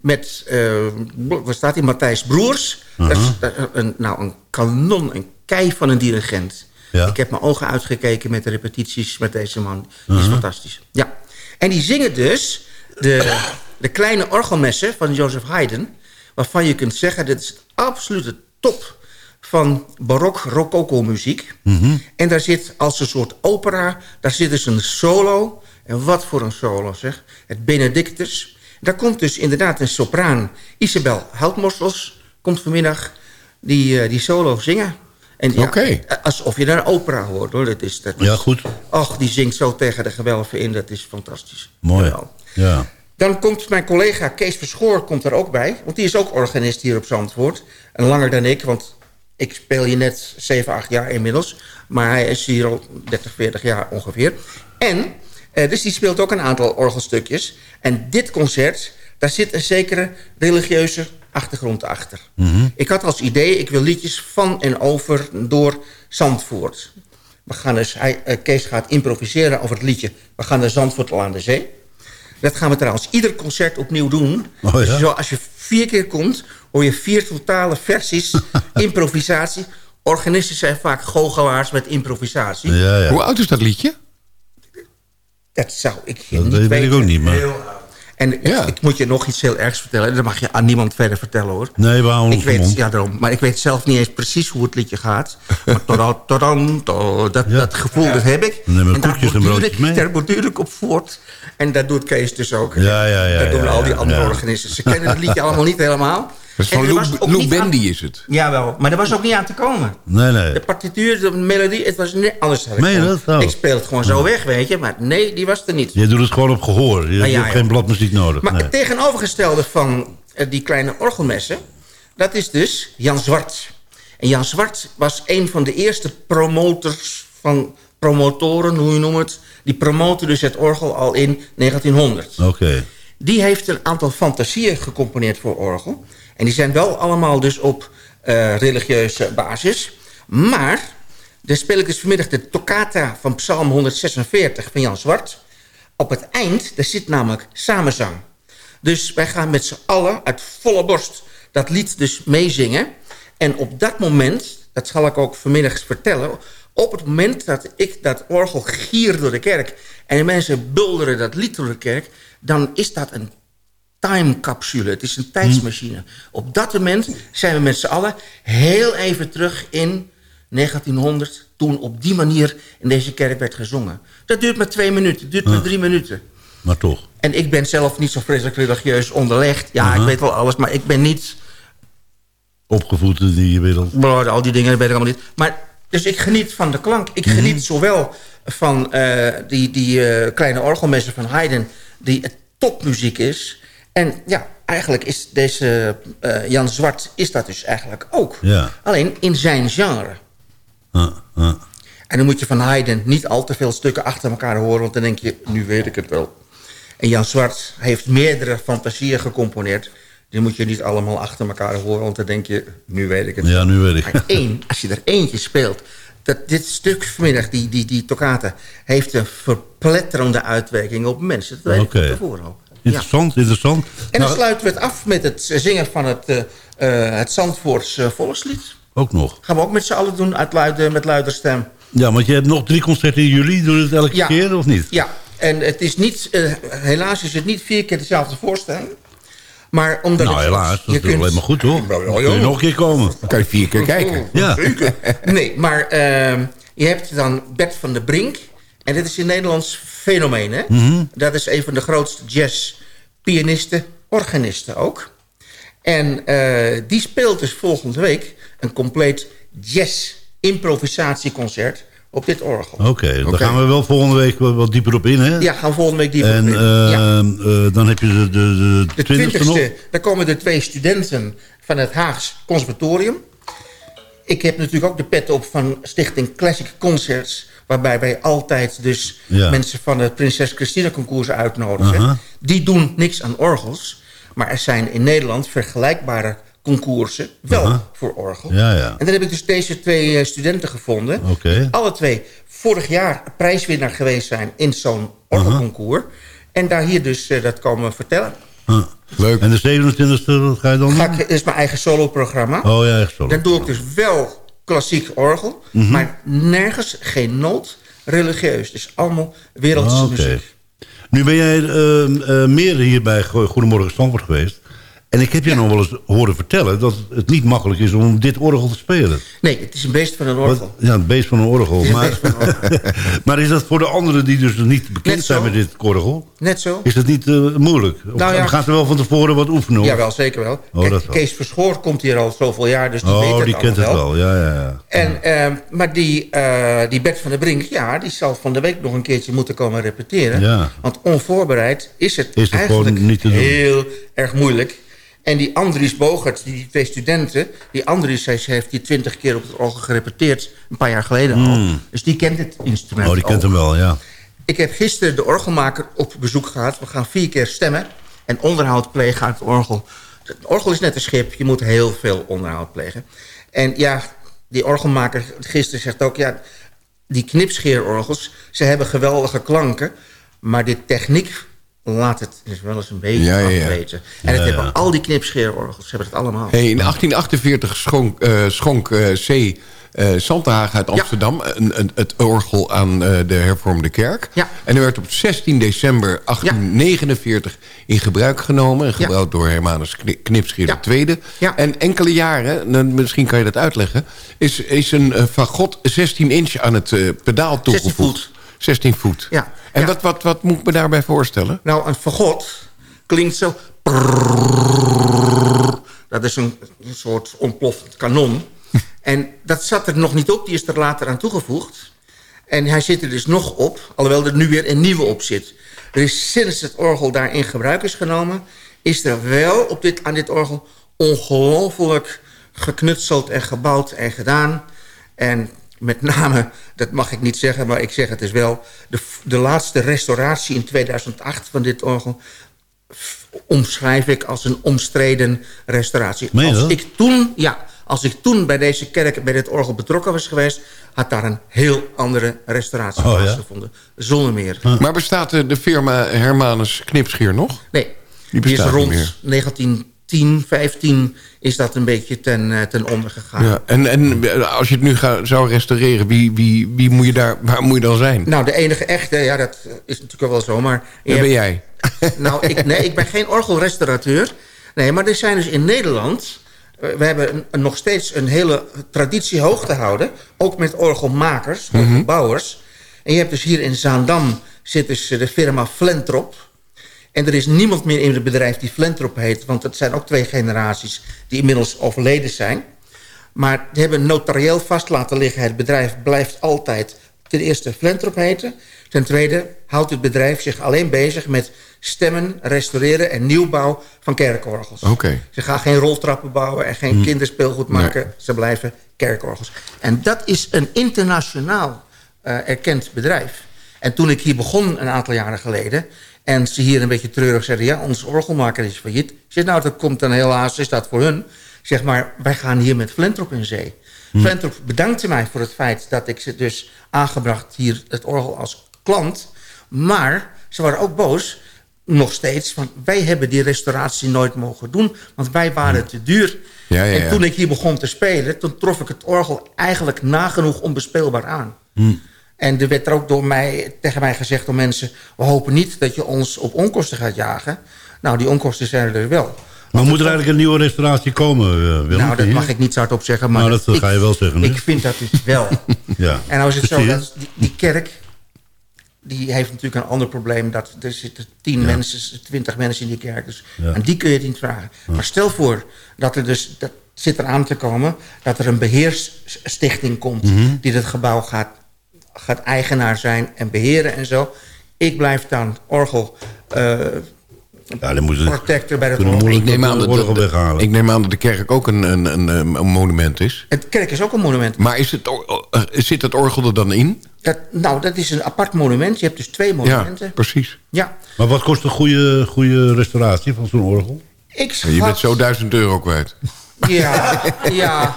Met, uh, waar staat hij, Matthijs Broers. Uh-huh. Dat is dat is een, nou, een kanon, een kei van een dirigent. Ja. Ik heb mijn ogen uitgekeken met de repetities met deze man. Die is Uh-huh. fantastisch. Ja. En die zingen dus de, de kleine orgelmessen van Joseph Haydn... waarvan je kunt zeggen, dit is het absolute top van barok rococo muziek. Mhm. En daar zit als een soort opera, daar zit dus een solo. En wat voor een solo zeg. Het Benedictus. Daar komt dus inderdaad een sopraan. Isabel Houtmossels komt vanmiddag die, eh, die solo zingen. En ja. Alsof je daar een opera hoort hoor. Dat is, dat Ja, goed. Och, die zingt zo tegen de gewelven in. Dat is fantastisch. Mooi. Jawel. Ja. Dan komt mijn collega Kees Verschoor komt er ook bij. Want die is ook organist hier op Zandvoort. En langer dan ik, want ik speel hier net 7, 8 jaar inmiddels. Maar hij is hier al 30, 40 jaar ongeveer. En, eh, dus die speelt ook een aantal orgelstukjes. En dit concert, daar zit een zekere religieuze achtergrond achter. Mhm. Ik had als idee, ik wil liedjes van en over door Zandvoort. We gaan dus, hij, eh, Kees gaat improviseren over het liedje. We gaan naar Zandvoort al aan de zee. Dat gaan we trouwens ieder concert opnieuw doen. Oh ja? Dus zo, als je vier keer komt, hoor je vier totale versies improvisatie. Organisten zijn vaak goochelaars met improvisatie. Ja, ja. Hoe oud is dat liedje? Dat zou ik Dat niet weet, weet weten. ik ook niet, maar... Heel oud. En ik, Ja. ik moet je nog iets heel ergs vertellen. Dat mag je aan niemand verder vertellen, hoor. Nee, houden Ik weet, mond. ja, daarom. Maar ik weet zelf niet eens precies hoe het liedje gaat. Maar todam, todam, to- dat, Ja. dat gevoel, dat heb ik. Nemen we en daar koekjes en borduur ik- mee. Daar borduur ik op voort. En dat doet Kees dus ook. Ja, ja, ja, Dat doen al die andere ja. organisten. Ze kennen het liedje allemaal niet helemaal. Dat is En van Lou, aan- Bendy is het. Jawel, maar er was ook niet aan te komen. Nee, nee. De partituur, de melodie, het was net anders. Meen je dat? Oh. Ik speel het gewoon zo weg, weet je. Maar nee, die was er niet. Je doet het gewoon op gehoor. Je, Ah, je hebt geen bladmuziek nodig. Maar nee. het tegenovergestelde van eh, die kleine orgelmessen... dat is dus Jan Zwart. En Jan Zwart was een van de eerste promotors van promotoren, hoe je noemt het. Die promoten dus het orgel al in 1900. Oké. Die heeft een aantal fantasieën gecomponeerd voor orgel. En die zijn wel allemaal dus op eh, religieuze basis. Maar, dan speel ik dus vanmiddag de toccata van Psalm 146 van Jan Zwart. Op het eind, daar zit namelijk samenzang. Dus wij gaan met z'n allen uit volle borst dat lied dus meezingen. En op dat moment, dat zal ik ook vanmiddag vertellen... op het moment dat ik dat orgel gier door de kerk... en de mensen bulderen dat lied door de kerk... dan is dat een timecapsule. Het is een tijdsmachine. Op dat moment zijn we met z'n allen heel even terug in 1900... toen op die manier in deze kerk werd gezongen. Dat duurt maar twee minuten, duurt maar drie minuten. Maar toch. En ik ben zelf niet zo vreselijk religieus onderlegd. Ja, ik weet wel alles, maar ik ben niet... Opgevoed in die wereld. Al die dingen weet ik allemaal niet. Maar, dus ik geniet van de klank. Ik Mhm. geniet zowel van eh, die, die eh, kleine orgelmessen van Haydn... die topmuziek is. En ja, eigenlijk is deze eh, Jan Zwart is dat dus eigenlijk ook. Ja. Alleen in zijn genre. Uh, uh. En dan moet je van Haydn niet al te veel stukken achter elkaar horen... want dan denk je, nu weet ik het wel. En Jan Zwart heeft meerdere fantasieën gecomponeerd. Die moet je niet allemaal achter elkaar horen... want dan denk je, nu weet ik het Ja, nu weet ik. Maar één, als je er eentje speelt... Dat dit stuk vanmiddag, die, die, die toccata... heeft een verpletterende uitwerking op mensen. Dat weet ik tevoren al. Ja. Interessant, interessant. En dan Nou, sluiten we het af met het zingen van het, eh, het Zandvoorts eh, volkslied. ook nog. Gaan we ook met z'n allen doen uit luide, met luider stem. Ja, want je hebt nog drie concerten in juli. Doe je het elke Ja. keer of niet? Ja, en het is niet, helaas is het niet vier keer dezelfde voorstelling. Maar omdat Nou, helaas. Dat je is alleen maar goed, ja, Dan ja. kun je nog een keer komen. Dan kan je vier keer kijken. Ja. Nee, maar ehm, je hebt dan Bert van der Brink. En dit is een Nederlands fenomeen, hè? Mhm. Dat is een van de grootste jazzpianisten, organisten ook. En eh, die speelt dus volgende week een compleet jazz-improvisatieconcert op dit orgel. Oké, daar Oké. gaan we wel volgende week wat, wat dieper op in, hè? Ja, gaan we volgende week die En ja. eh, dan heb je de, de, de, De 20ste nog. 20ste, daar komen de twee studenten van het Haags Conservatorium. Ik heb natuurlijk ook de pet op van Stichting Classic Concerts... waarbij wij altijd dus Ja. mensen van het Prinses Christina Concours uitnodigen. Die doen niks aan orgels. Maar er zijn in Nederland vergelijkbare concoursen, wel voor orgel. Ja, ja. En dan heb ik dus deze twee eh, studenten gevonden. Die alle twee vorig jaar prijswinnaar geweest zijn in zo'n orgelconcours. En daar hier dus eh, dat komen vertellen. Leuk. En de 27e, wat ga je dan Ga doen? ik, is mijn eigen solo-programma. Oh ja, echt zo. Dan doe ik dus wel klassiek orgel, Mhm. maar nergens geen noot religieus. Dus allemaal wereldse Ah, muziek. Nu ben jij eh, eh, meer hier bij Go- Goedemorgen Stamford geweest. En ik heb je nog wel eens horen vertellen dat het niet makkelijk is om dit orgel te spelen. Nee, het is een beest van een Wat- orgel. ja, het beest van een orgel. Is een Maar, van een maar is dat voor de anderen die dus niet bekend Net zijn zo. met dit orgel... Net zo. Is dat niet eh, moeilijk? Of Nou ja. Gaat er wel van tevoren wat oefenen? hoor? Jawel, zeker wel. Oh, Kijk, wel. Kees Verschoor komt hier al zoveel jaar, dus die weet Oh, het die kent het wel. Ja, ja, ja. En, ehm, maar die, eh, die Bert van der Brink, ja, die zal van de week nog een keertje moeten komen repeteren. Ja. Want onvoorbereid is het, Is het eigenlijk niet heel erg moeilijk. En die Andries Bogert, die twee studenten... die Andries hij heeft die twintig keer op het orgel gerepeteerd... een paar jaar geleden al. Hmm. Dus die kent het instrument Oh, die kent hem wel, ja. Ik heb gisteren de orgelmaker op bezoek gehad. We gaan vier keer stemmen en onderhoud plegen aan het orgel. Het orgel is net een schip, je moet heel veel onderhoud plegen. En ja, die orgelmaker gisteren zegt ook... ja, die knipscheerorgels, ze hebben geweldige klanken... maar de techniek laat het dus wel eens een beetje Ja, ja, ja. afweten. En het hebben al die knipscheerorgels, ze hebben het allemaal. Hey, in 1848 schonk, eh, schonk eh, C. Santenhagen uit Amsterdam een, een- het orgel aan de hervormde kerk. En er werd op 16 december 1849 in gebruik genomen. En gebruikt door Hermanus Kni- Knipscheer II. En enkele jaren, dan misschien kan je dat uitleggen... is, is een fagot 16 inch aan het pedaal toegevoegd. 16 voet. Ja. En Wat, wat, wat moet ik me daarbij voorstellen? Nou, een fagot klinkt zo... Dat is een, een soort ontploffend kanon. en dat zat er nog niet op, die is er later aan toegevoegd. En hij zit er dus nog op, alhoewel er nu weer een nieuwe op zit. Er is sinds het orgel daar in gebruik is genomen... is er wel op dit, aan dit orgel ongelooflijk geknutseld en gebouwd en gedaan. En met name, dat mag ik niet zeggen, maar ik zeg het dus wel... de, de laatste restauratie in 2008 van dit orgel... omschrijf ik als een omstreden restauratie. Als ik toen, ja, als ik toen bij deze kerk, bij dit orgel betrokken was geweest... had daar een heel andere restauratie Oh, ja? plaatsgevonden. Zonder meer. Maar bestaat de, firma Hermanus Knipscheer nog? Nee, Die die is bestaat rond niet meer. 1910, 15 is dat een beetje ten, eh, ten onder gegaan. Ja, en, en als je het nu ga, zou restaureren, wie, wie, wie moet je daar, waar moet je dan zijn? Nou, de enige echte, ja, dat is natuurlijk wel zo, maar... Dat ben jij. Nou, ik, nee, ik ben geen orgelrestaurateur. Nee, maar er zijn dus in Nederland... eh, We hebben een- nog steeds een hele traditie hoog te houden. Ook met orgelmakers, Mhm. orgelbouwers. En je hebt dus hier in Zaandam zit dus eh, de firma Flentrop. En er is niemand meer in het bedrijf die Flentrop heet. Want het zijn ook twee generaties die inmiddels overleden zijn. Maar die hebben notarieel vast laten liggen. Het bedrijf blijft altijd ten eerste Flentrop heten. Ten tweede houdt het bedrijf zich alleen bezig met stemmen, restaureren en nieuwbouw van kerkorgels. Oké. Ze gaan geen roltrappen bouwen en geen Hmm. kinderspeelgoed maken. Ze blijven kerkorgels. En dat is een internationaal eh, erkend bedrijf. En toen ik hier begon een aantal jaren geleden... en ze hier een beetje treurig zeiden... ja, onze orgelmaker is failliet. Ik zeg, nou, dat komt dan helaas, is dat voor hun. Zeg maar, wij gaan hier met Flentrop in zee. Flentrop bedankte mij voor het feit dat ik ze dus aangebracht... hier het orgel als klant. Maar ze waren ook boos nog steeds van wij hebben die restauratie nooit mogen doen, want wij waren te duur. Ja, ja, ja. En toen ik hier begon te spelen, toen trof ik het orgel eigenlijk nagenoeg onbespeelbaar aan. En er werd er ook door mij, tegen mij gezegd door mensen... we hopen niet dat je ons op onkosten gaat jagen. Nou, die onkosten zijn er dus wel. Maar moet er eigenlijk een nieuwe restauratie komen, eh, Willem? nou, dat mag ik niet zo hardop zeggen. Maar Nou, dat ik, ga je wel zeggen, hè? Ik vind dat dus wel. Ja. En nou is het zo, dat die, die kerk... die heeft natuurlijk een ander probleem. Dat er zitten tien mensen, twintig mensen in die kerk. Dus Ja. aan die kun je het niet vragen. Maar stel voor dat er dus... Dat zit er aan te komen dat er een beheersstichting komt... Mhm. die het gebouw gaat, gaat eigenaar zijn en beheren en zo. Ik blijf dan orgel... eh, Ja, dan moeten protector bij het kunnen orgel. Ik neem, aan dat weghalen. ik neem aan dat de kerk ook een, een, een, een monument is. Het kerk is ook een monument. Maar is het, eh, zit het orgel er dan in? Dat, nou, dat is een apart monument. Je hebt dus twee monumenten. Ja, precies. Ja. Maar wat kost een goede, goede restauratie van zo'n orgel? Ik Je bent schat... zo duizend euro kwijt. Ja, ja.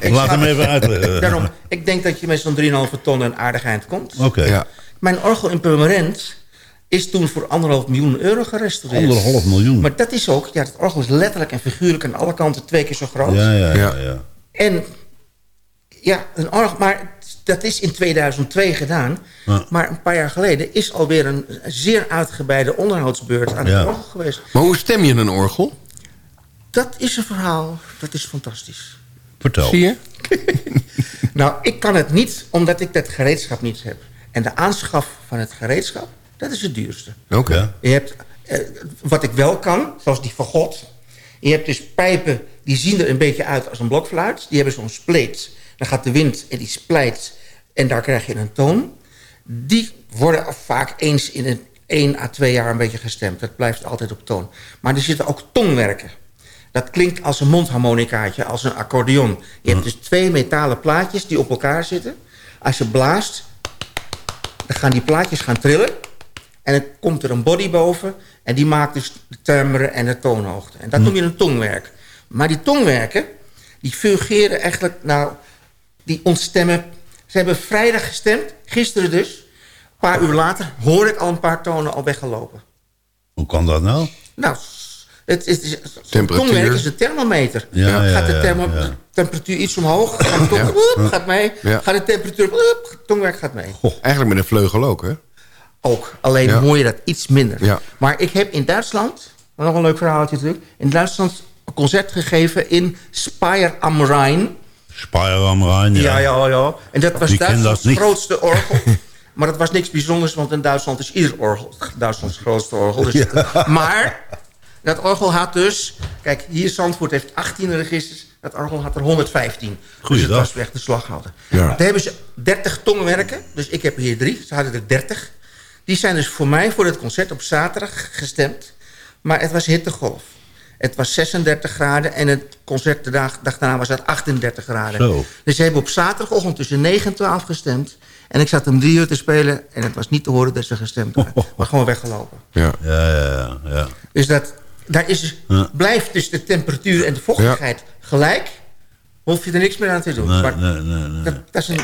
Ik Laat hem even uitleggen. Daarom, ik denk dat je met zo'n 3,5 ton een aardig eind komt. Oké. Ja. Mijn orgel in Purmerend is toen voor anderhalf miljoen euro gerestaureerd. Anderhalf miljoen. Maar dat is ook, ja, het orgel is letterlijk en figuurlijk aan alle kanten twee keer zo groot. Ja, ja, ja. ja. En ja, een orgel, maar dat is in 2002 gedaan. Ja. Maar een paar jaar geleden is alweer een zeer uitgebreide onderhoudsbeurt aan Ja. het orgel geweest. Maar hoe stem je een orgel? Dat is een verhaal, dat is fantastisch. Vertel. Zie je? Nou, ik kan het niet, omdat ik dat gereedschap niet heb. En de aanschaf van het gereedschap, dat is het duurste. Oké. Je hebt, eh, wat ik wel kan, zoals die van God. Je hebt dus pijpen, die zien er een beetje uit als een blokfluit. Die hebben zo'n spleet. Dan gaat de wind en die splijt. En daar krijg je een toon. Die worden vaak eens in een 1 à 2 jaar een beetje gestemd. Dat blijft altijd op toon. Maar er zitten ook tongwerken. Dat klinkt als een mondharmonicaatje, als een accordeon. Je hebt dus twee metalen plaatjes die op elkaar zitten. Als je blaast, dan gaan die plaatjes gaan trillen. En dan komt er een body boven. En die maakt dus de timbre en de toonhoogte. En dat noem je een tongwerk. Maar die tongwerken, die fungeren eigenlijk... Nou, die ontstemmen... Ze hebben vrijdag gestemd, gisteren dus. Een paar uur later hoor ik al een paar tonen al weggelopen. Hoe kan dat nou? Nou, het is, het is, Temperatuur. tongwerk is een thermometer. Ja, ja, gaat de ja, thermo- ja. temperatuur iets omhoog, gaat de tong, Ja. woep, gaat mee. Ja. Gaat de temperatuur, tongwerk gaat mee. Eigenlijk met een vleugel ook, hè? Ook, alleen Ja. hoor je dat iets minder. Ja. Maar ik heb in Duitsland, nog een leuk verhaaltje natuurlijk... in Duitsland een concert gegeven in Speyer am Rhein. Speyer am Rhein, ja. Ja, ja, ja. En dat was Wie Duitslands dat grootste orgel. maar dat was niks bijzonders, want in Duitsland is ieder orgel Duitslands grootste orgel. Dus Maar dat orgel had dus... Kijk, hier Zandvoort heeft 18 registers. Dat orgel had er 115. Dus het Goeiedag. was echt de slaghouder. Ja. Daar hebben ze 30 tongwerken. Dus ik heb er hier drie. Ze hadden er 30. Die zijn dus voor mij voor het concert op zaterdag gestemd. Maar het was hittegolf. Het was 36 graden en het concert de dag, dag daarna was het 38 graden. Zo. Dus ze hebben op zaterdagochtend tussen 9 en 12 gestemd. En ik zat om drie uur te spelen en het was niet te horen dat ze gestemd hadden. Maar gewoon weggelopen. Ja. Ja, ja, ja. ja. Dus dat, daar is, dus- Ja. blijft dus de temperatuur en de vochtigheid gelijk. Hoef je er niks meer aan te doen. Nee, maar nee, nee, nee. Dat, dat is een,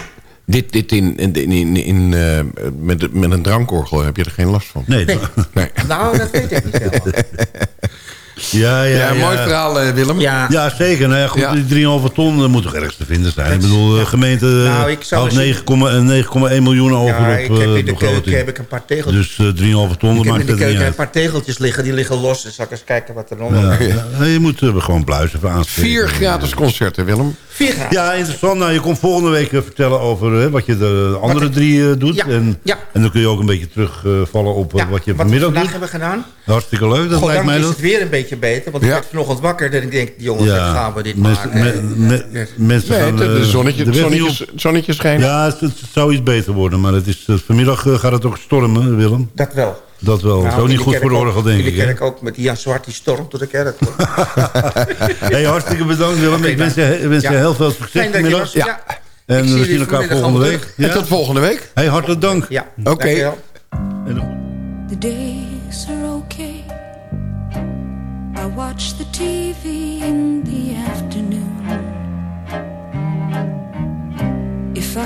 Dit, dit in, in, in, in, eh, met, met een drankorgel heb je er geen last van. Nee, Nee. Nee. nou, dat weet ik niet helemaal. ja, ja, Ja, ja. mooi verhaal, eh, Willem. Ja, Ja, zeker. Nou ja, goed, Ja. die 3,5 ton dat moet toch ergens te vinden zijn. Ik bedoel, de gemeente Nou, ik zou houdt eens- 9,1 9,1 miljoen over ja, op ik heb eh, in de keuken heb ik een paar tegeltjes. Dus eh 3,5 ton, dat ik heb maakt in de keuken een paar tegeltjes liggen. Die liggen los. Dus zal ik eens kijken wat er onder Ja. Je moet eh, gewoon bluizen voor aanspreken. Vier gratis concerten, Willem. Ja, interessant. Nou, je komt volgende week eh, vertellen over eh, wat je de andere ik- drie eh, doet. Ja, En, ja. en dan kun je ook een beetje terugvallen op Ja, wat je we vanmiddag vandaag doet. hebben gedaan. Hartstikke leuk, dat lijkt mij is dat. het weer een beetje beter. Want Ja. ik werd vanochtend wakker en ik denk, jongens, gaan we dit mensen, maar. me- Eh, me- mensen Nee, gaan de zonnetje, de zonnetje, schijnen. Ja, het, het zou iets beter worden, maar het is, vanmiddag gaat het ook stormen, Willem. Dat wel. Dat wel. Nou, Zo niet goed voor de ook- orgel, denk ik. de hè? kerk ook met Jan Zwart, die stormt door de kerk. Hey, hartstikke bedankt, Willem. Oké, ik wens je, nou. ik wens je Ja. heel veel succes vanmiddag. was. Ja. En Ik we zie zien elkaar volgende week. terug. En tot volgende week. Hey, hartelijk dank. Ja, Oké. dankjewel. The days are okay. I watch the TV in the afternoon. If I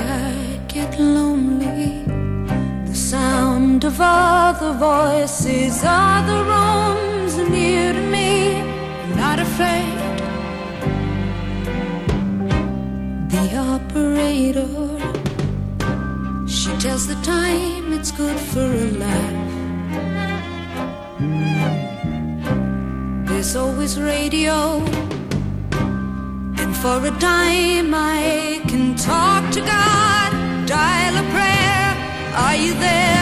get lonely, the sound of other voices, other rooms near to me. I'm not afraid. The operator, she tells the time it's good for a laugh. There's always radio. And for a dime, I can talk to God. Dial a prayer. Are you there?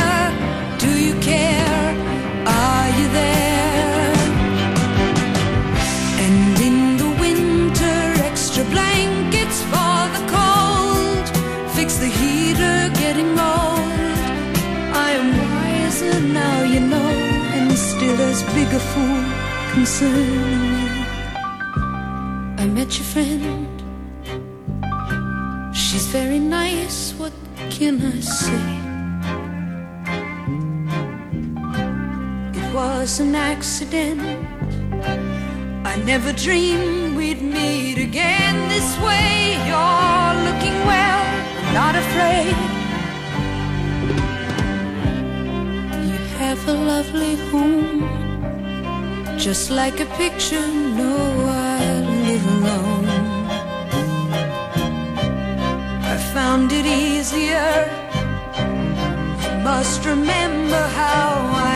Fix the heater, getting old. I am wiser now, you know, and still as big a fool concerning you. I met your friend. She's very nice, what can I say? It was an accident. I never dreamed we'd meet again this way. You're looking well, not afraid. You have a lovely home. Just like a picture, no, I live alone. I found it easier. You Must remember how I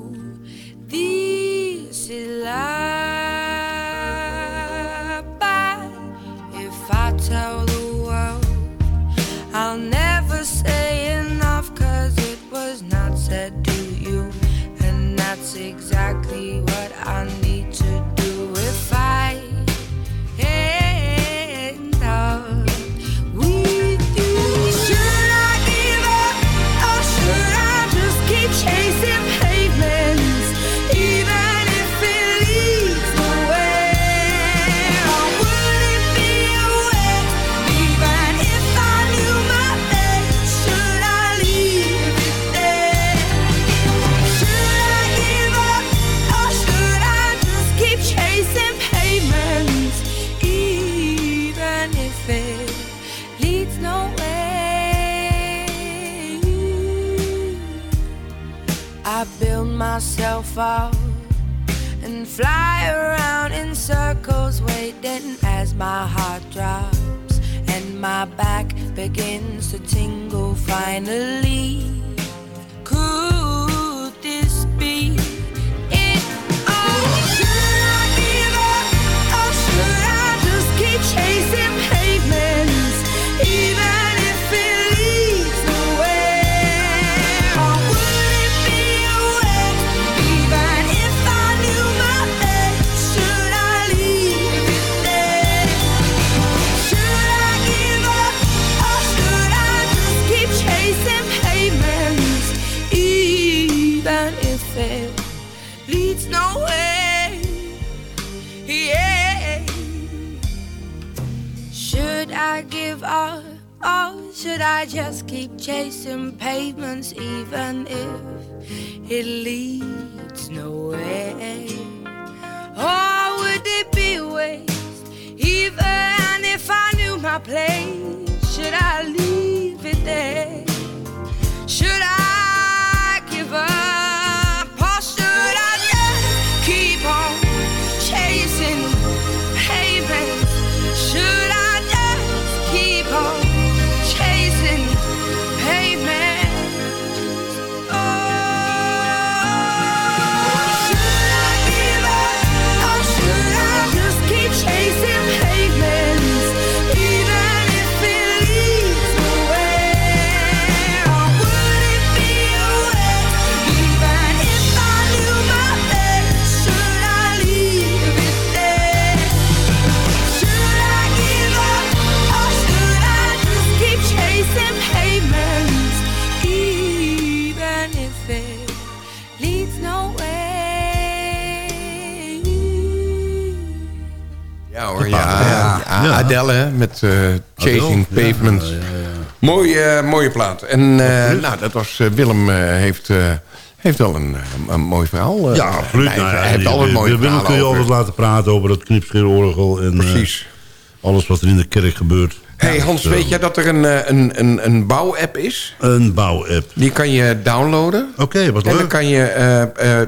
my back begins to tingle. Finally, Give or should I just keep chasing pavements, even if it leads nowhere? Or would it be waste, even if I knew my place? Should I leave it there? Should I Adele hè, met eh, Chasing Pavements. Mooie, mooie plaat. En eh, nou, dat was eh, Willem eh, heeft, eh, heeft wel een, eh, een mooi verhaal. eh. Ja, absoluut. Hij, Nou hij heeft altijd mooie die- Willem kun je over. altijd laten praten over dat knipscheerorgel. En, Precies. eh, alles wat er in de kerk gebeurt. hey Hans, weet jij dat er een, eh, een, een, een bouwapp is? Een bouwapp. Die kan je downloaden. Oké, wat En dan leuk. kan je eh, eh, eh,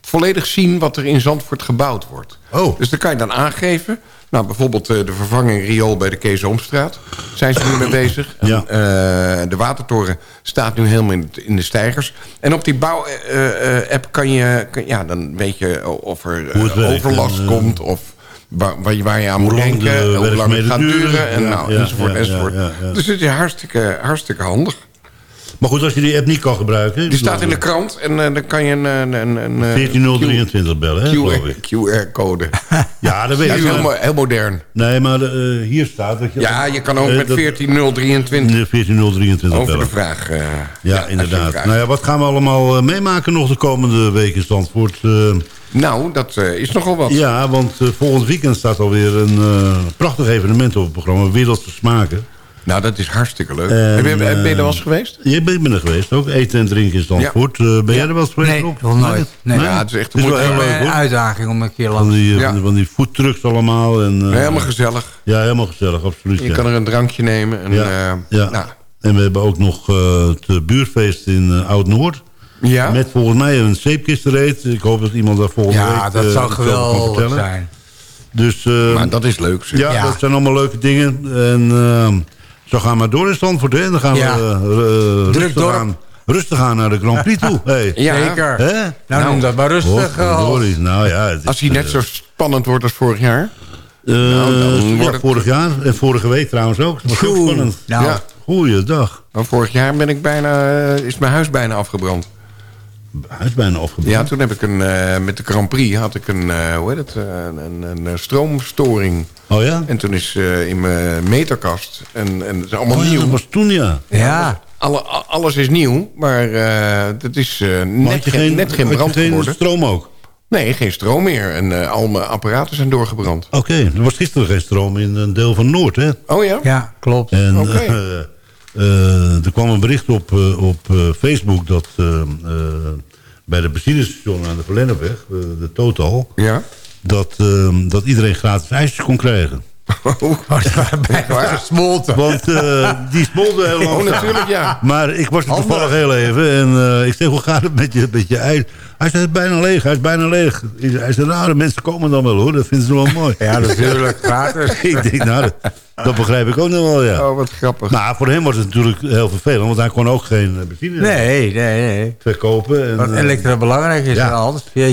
volledig zien wat er in Zandvoort gebouwd wordt. Oh. Dus dan kan je dan aangeven. Nou, bijvoorbeeld eh, de vervanging riool bij de Kees Oomstraat. Zijn ze nu mee bezig. En, Ja. eh, de watertoren staat nu helemaal in, de stijgers. En op die bouw-app kan je... kan- ja, dan weet je of er eh, overlast en, eh, komt... of waar, waar, je, waar je aan moet denken. Hoe lang het gaat duren. En Ja, nou, ja, enzovoort, enzovoort. Dus het is hartstikke, hartstikke handig. Maar goed, als je die app niet kan gebruiken... Die staat in de krant en eh, dan kan je een... een, een, een eh, 14023 bellen, hè, QR. QR-code. Ja, dat weet Dat ik is heel, wel. mo- heel modern. Nee, maar eh, hier staat... Dat je, Ja, je kan ook met dat- 14023 14023 over bellen. de vraag... Ja, inderdaad. Nou ja, wat gaan we allemaal meemaken nog de komende week in Zandvoort? Nou, dat is nogal wat. ja, want volgend weekend staat alweer een prachtig evenement op het programma. Wereldse Smaken. Nou, dat is hartstikke leuk. En, Heb je, ben je er eh, wel eens geweest? Ja, ik ben, ik ben er geweest ook. Eten en drinken in Zandvoort. Eh, ben jij er wel eens geweest? Nee, nog nooit. Nee. Ja, het is echt is Een hoor. uitdaging om een keer Van langs die, eh, Ja. van die, van die foodtrucks allemaal. En, eh, Helemaal gezellig. Ja, helemaal gezellig, absoluut. Je ja. kan er een drankje nemen. En, ja, eh, ja. Nou, En we hebben ook nog eh, het buurtfeest in eh, Oud-Noord. ja. Met volgens mij een zeepkistenreed. Ik hoop dat iemand daar volgende week... Ja, dat eh, zou geweldig vertellen. zijn. Dus eh, maar dat is leuk. zeg. ja, Ja. dat zijn allemaal leuke dingen. En eh, zo gaan we maar door in Stanford. Hè? Dan gaan Ja. we eh, Druk rustig, aan, rustig aan naar de Grand Prix toe. Hey. Ja. Zeker. Hè? Nou, noem dat maar rustig. eh. Nou ja, is, Als hij net eh, zo spannend wordt als vorig jaar. eh, dan ja, het- vorig jaar en vorige week trouwens ook. Dat was ook Oeh. spannend. Nou, Ja. Goeiedag. Vorig jaar ben ik bijna, eh, is mijn huis bijna afgebrand. Hij is bijna afgebrand. Ja, toen heb ik een, eh, met de Grand Prix had ik een, eh, hoe heet het, eh, een, een, een stroomstoring. Oh ja? En toen is eh, in mijn meterkast, en, en het is allemaal Oh ja, nieuw. dat was toen ja. ja. Alle, alles is nieuw, maar eh het is eh, Maar net, had je geen, geen, net geen had je brand geen geworden. stroom ook? Nee, geen stroom meer. En eh, al mijn apparaten zijn doorgebrand. Oké, er was gisteren geen stroom in een deel van Noord, hè? Oh ja? Ja, klopt. En Oké. eh, eh, er kwam een bericht op, eh, op eh, Facebook dat eh, eh, bij de benzinestation aan de Verlennepweg, de Total, Ja? Dat, eh, dat iedereen gratis ijsjes kon krijgen. Oh, Bijna gesmolten. Want eh, die smolten heel lang. oh, natuurlijk, ja. Maar ik was er toevallig heel even en eh, ik zeg, hoe gaat het met je, met je ijs? Hij zei, het is bijna leeg, hij is bijna leeg. Hij zei, nou, de mensen komen dan wel hoor, dat vinden ze wel mooi. Ja, natuurlijk. Gratis. ik denk, nou, dat, dat begrijp ik ook nog wel, ja. Oh, wat grappig. Nou, voor hem was het natuurlijk heel vervelend, want hij kon ook geen eh, benzine Nee, nee, nee. verkopen. En, Wat eh, elektra belangrijk is, ja.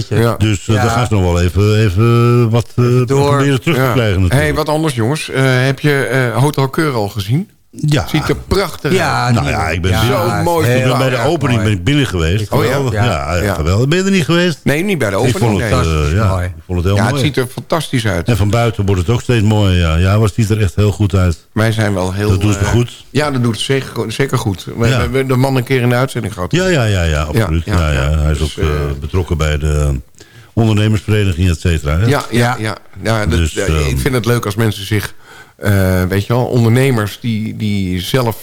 ja. dus uh, Ja. daar gaan ze nog wel even, even wat uh, door. proberen terug te Ja. krijgen natuurlijk. hey, wat anders jongens. Eh, heb je eh, Hotel Keur al gezien? Ja. Ziet er prachtig Ja, uit. nou ja, ik ben Ja, zo mooi. Ik ben bij de opening mooi. ben ik binnen geweest. Oh ja? Geweldig. Ja. Ja, ja, Ja. geweldig. Ben je er niet geweest? Nee, niet bij de ik opening. vond het, nee. eh, Fantastisch ja, mooi. ik vond het heel ja, mooi. het ziet er fantastisch uit. En van buiten wordt het ook steeds mooier. Ja, ja het ziet er echt heel goed uit. Wij zijn wel heel... Dat doen ze eh, goed. Ja, dat doet het zeker, zeker goed. We Ja. hebben de man een keer in de uitzending gehad. Ja, ja, ja, ja absoluut. Ja, Ja, ja, ja, ja. Hij is Dus, ook eh, eh, betrokken bij de ondernemersvereniging, et cetera. hè? Ja, ja, ja. ja dat, Dus, eh, ehm, ik vind het leuk als mensen zich... eh, weet je wel, ondernemers die, die zelf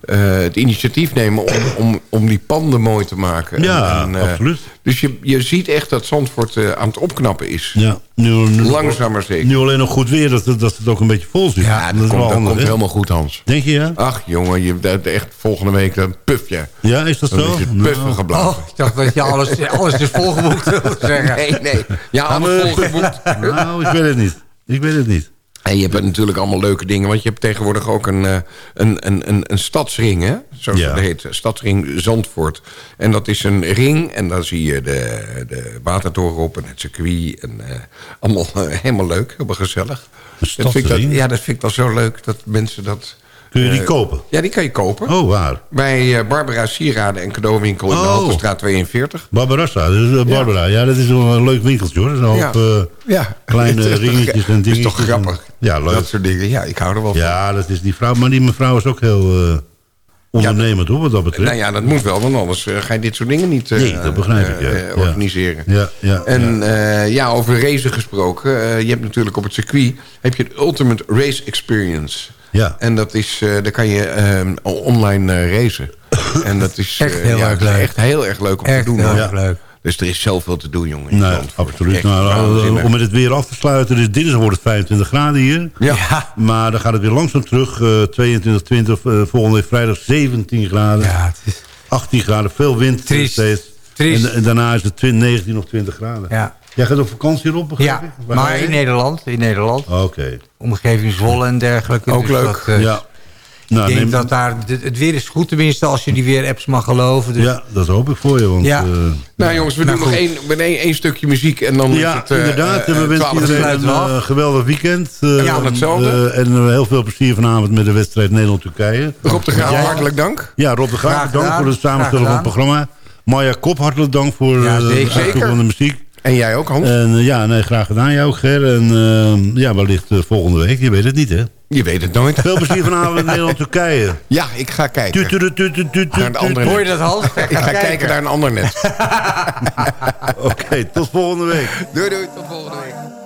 eh, het initiatief nemen... Om, om, om die panden mooi te maken. Ja, En, eh, absoluut. Dus je, je ziet echt dat Zandvoort eh, aan het opknappen is. Ja, nu, nu, Langzaam maar zeker. Nu alleen nog goed weer, dat, het- dat het ook een beetje vol zit. Ja, dat, komt, wel dat handig, komt hè? helemaal goed, Hans. Denk je, ja? Ach, jongen, je, dat, echt volgende week dan puf je. Ja, is dat Dan zo? is het Nou. puffen geblazen. Oh, ik dacht dat je alles, alles is volgeboekt wilde zeggen. Nee, nee. Ja, Gaan alles volgeboekt. Nou, ik weet het niet. Ik weet het niet. En je hebt natuurlijk allemaal leuke dingen. Want je hebt tegenwoordig ook een, eh, een, een, een, een stadsring, hè? Zoals Ja. dat heet. Stadsring Zandvoort. En dat is een ring. En dan zie je de, de watertoren op en het circuit. En, eh, allemaal eh, helemaal leuk. Helemaal gezellig. Dat vind ik dat, ja, dat vind ik dan zo leuk dat mensen dat... Kun je die eh, kopen? Ja, die kan je kopen. Oh, waar? Bij eh, Barbara Sieraden en cadeauwinkel in de. Haltestraat 42. Barbarassa, dus, Barbara. Ja. dat is wel een leuk winkeltje hoor. Er zijn een Ja. hoop Ja. kleine ringetjes en Dat dingetjes. is toch grappig? Ja, leuk. Dat soort dingen. Ja, ik hou er wel van. Ja, dat is die vrouw. Maar die mevrouw is ook heel ondernemend hoor, wat dat betreft. Nou ja, dat moet wel, want anders ga je dit soort dingen niet eh, Nee, dat begrijp ik, ja. organiseren. Ja, ja, En ja. ja, over racen gesproken. je hebt natuurlijk op het circuit heb je het Ultimate Race Experience. Ja. En dat is, eh daar kan je eh, online eh, racen. en dat is Echt eh, heel ja, erg leuk. echt heel erg leuk om Echt te doen. heel hoor. erg leuk. Dus er is zoveel te doen, jongen. Nee, absoluut. Nou, om met het weer af te sluiten. Dus dinsdag wordt het 25 graden hier. ja. Maar dan gaat het weer langzaam terug. eh 22, 20, eh, volgende week vrijdag 17 graden. Ja, het is 18 graden, veel wind Triest. steeds. triest. En, en daarna is het 20, 19 of 20 graden. Ja. Jij gaat op vakantie erop, begrijp Ja, ik? Waar ga maar in? Nederland. In Nederland. Oké. Omgeving Zwolle en dergelijke. Ook leuk. Dat, eh, Ja. Nou, ik denk neem- dat daar, het weer is goed tenminste als je die weer-apps mag geloven. Dus Ja, dat hoop ik voor je. Want, Ja. eh, Nou jongens, we Nou, doen nog één, één, één stukje muziek en dan ja, het... eh, inderdaad. en we wensen 12 iedereen een geweldig weekend. eh, Ja, hetzelfde. en heel veel plezier vanavond met de wedstrijd Nederland-Turkije. Rob de Graaf, hartelijk dank. Ja, Rob de Graaf, gedaan. voor het samenstellen van het programma. Maya Kop, hartelijk dank voor Ja, de de muziek. En jij ook, Hans? En eh, ja, nee, graag gedaan. Jij ook, Ger. En eh, ja, wellicht eh, volgende week. Je weet het niet, hè? Je weet het nooit. Veel plezier vanavond met Nederland-Turkije. Ja, ik ga kijken. Naar een ander. Hoor je dat, Hans? Ik ga kijken naar een ander net. Oké, tot volgende week. Doei doei, tot volgende week.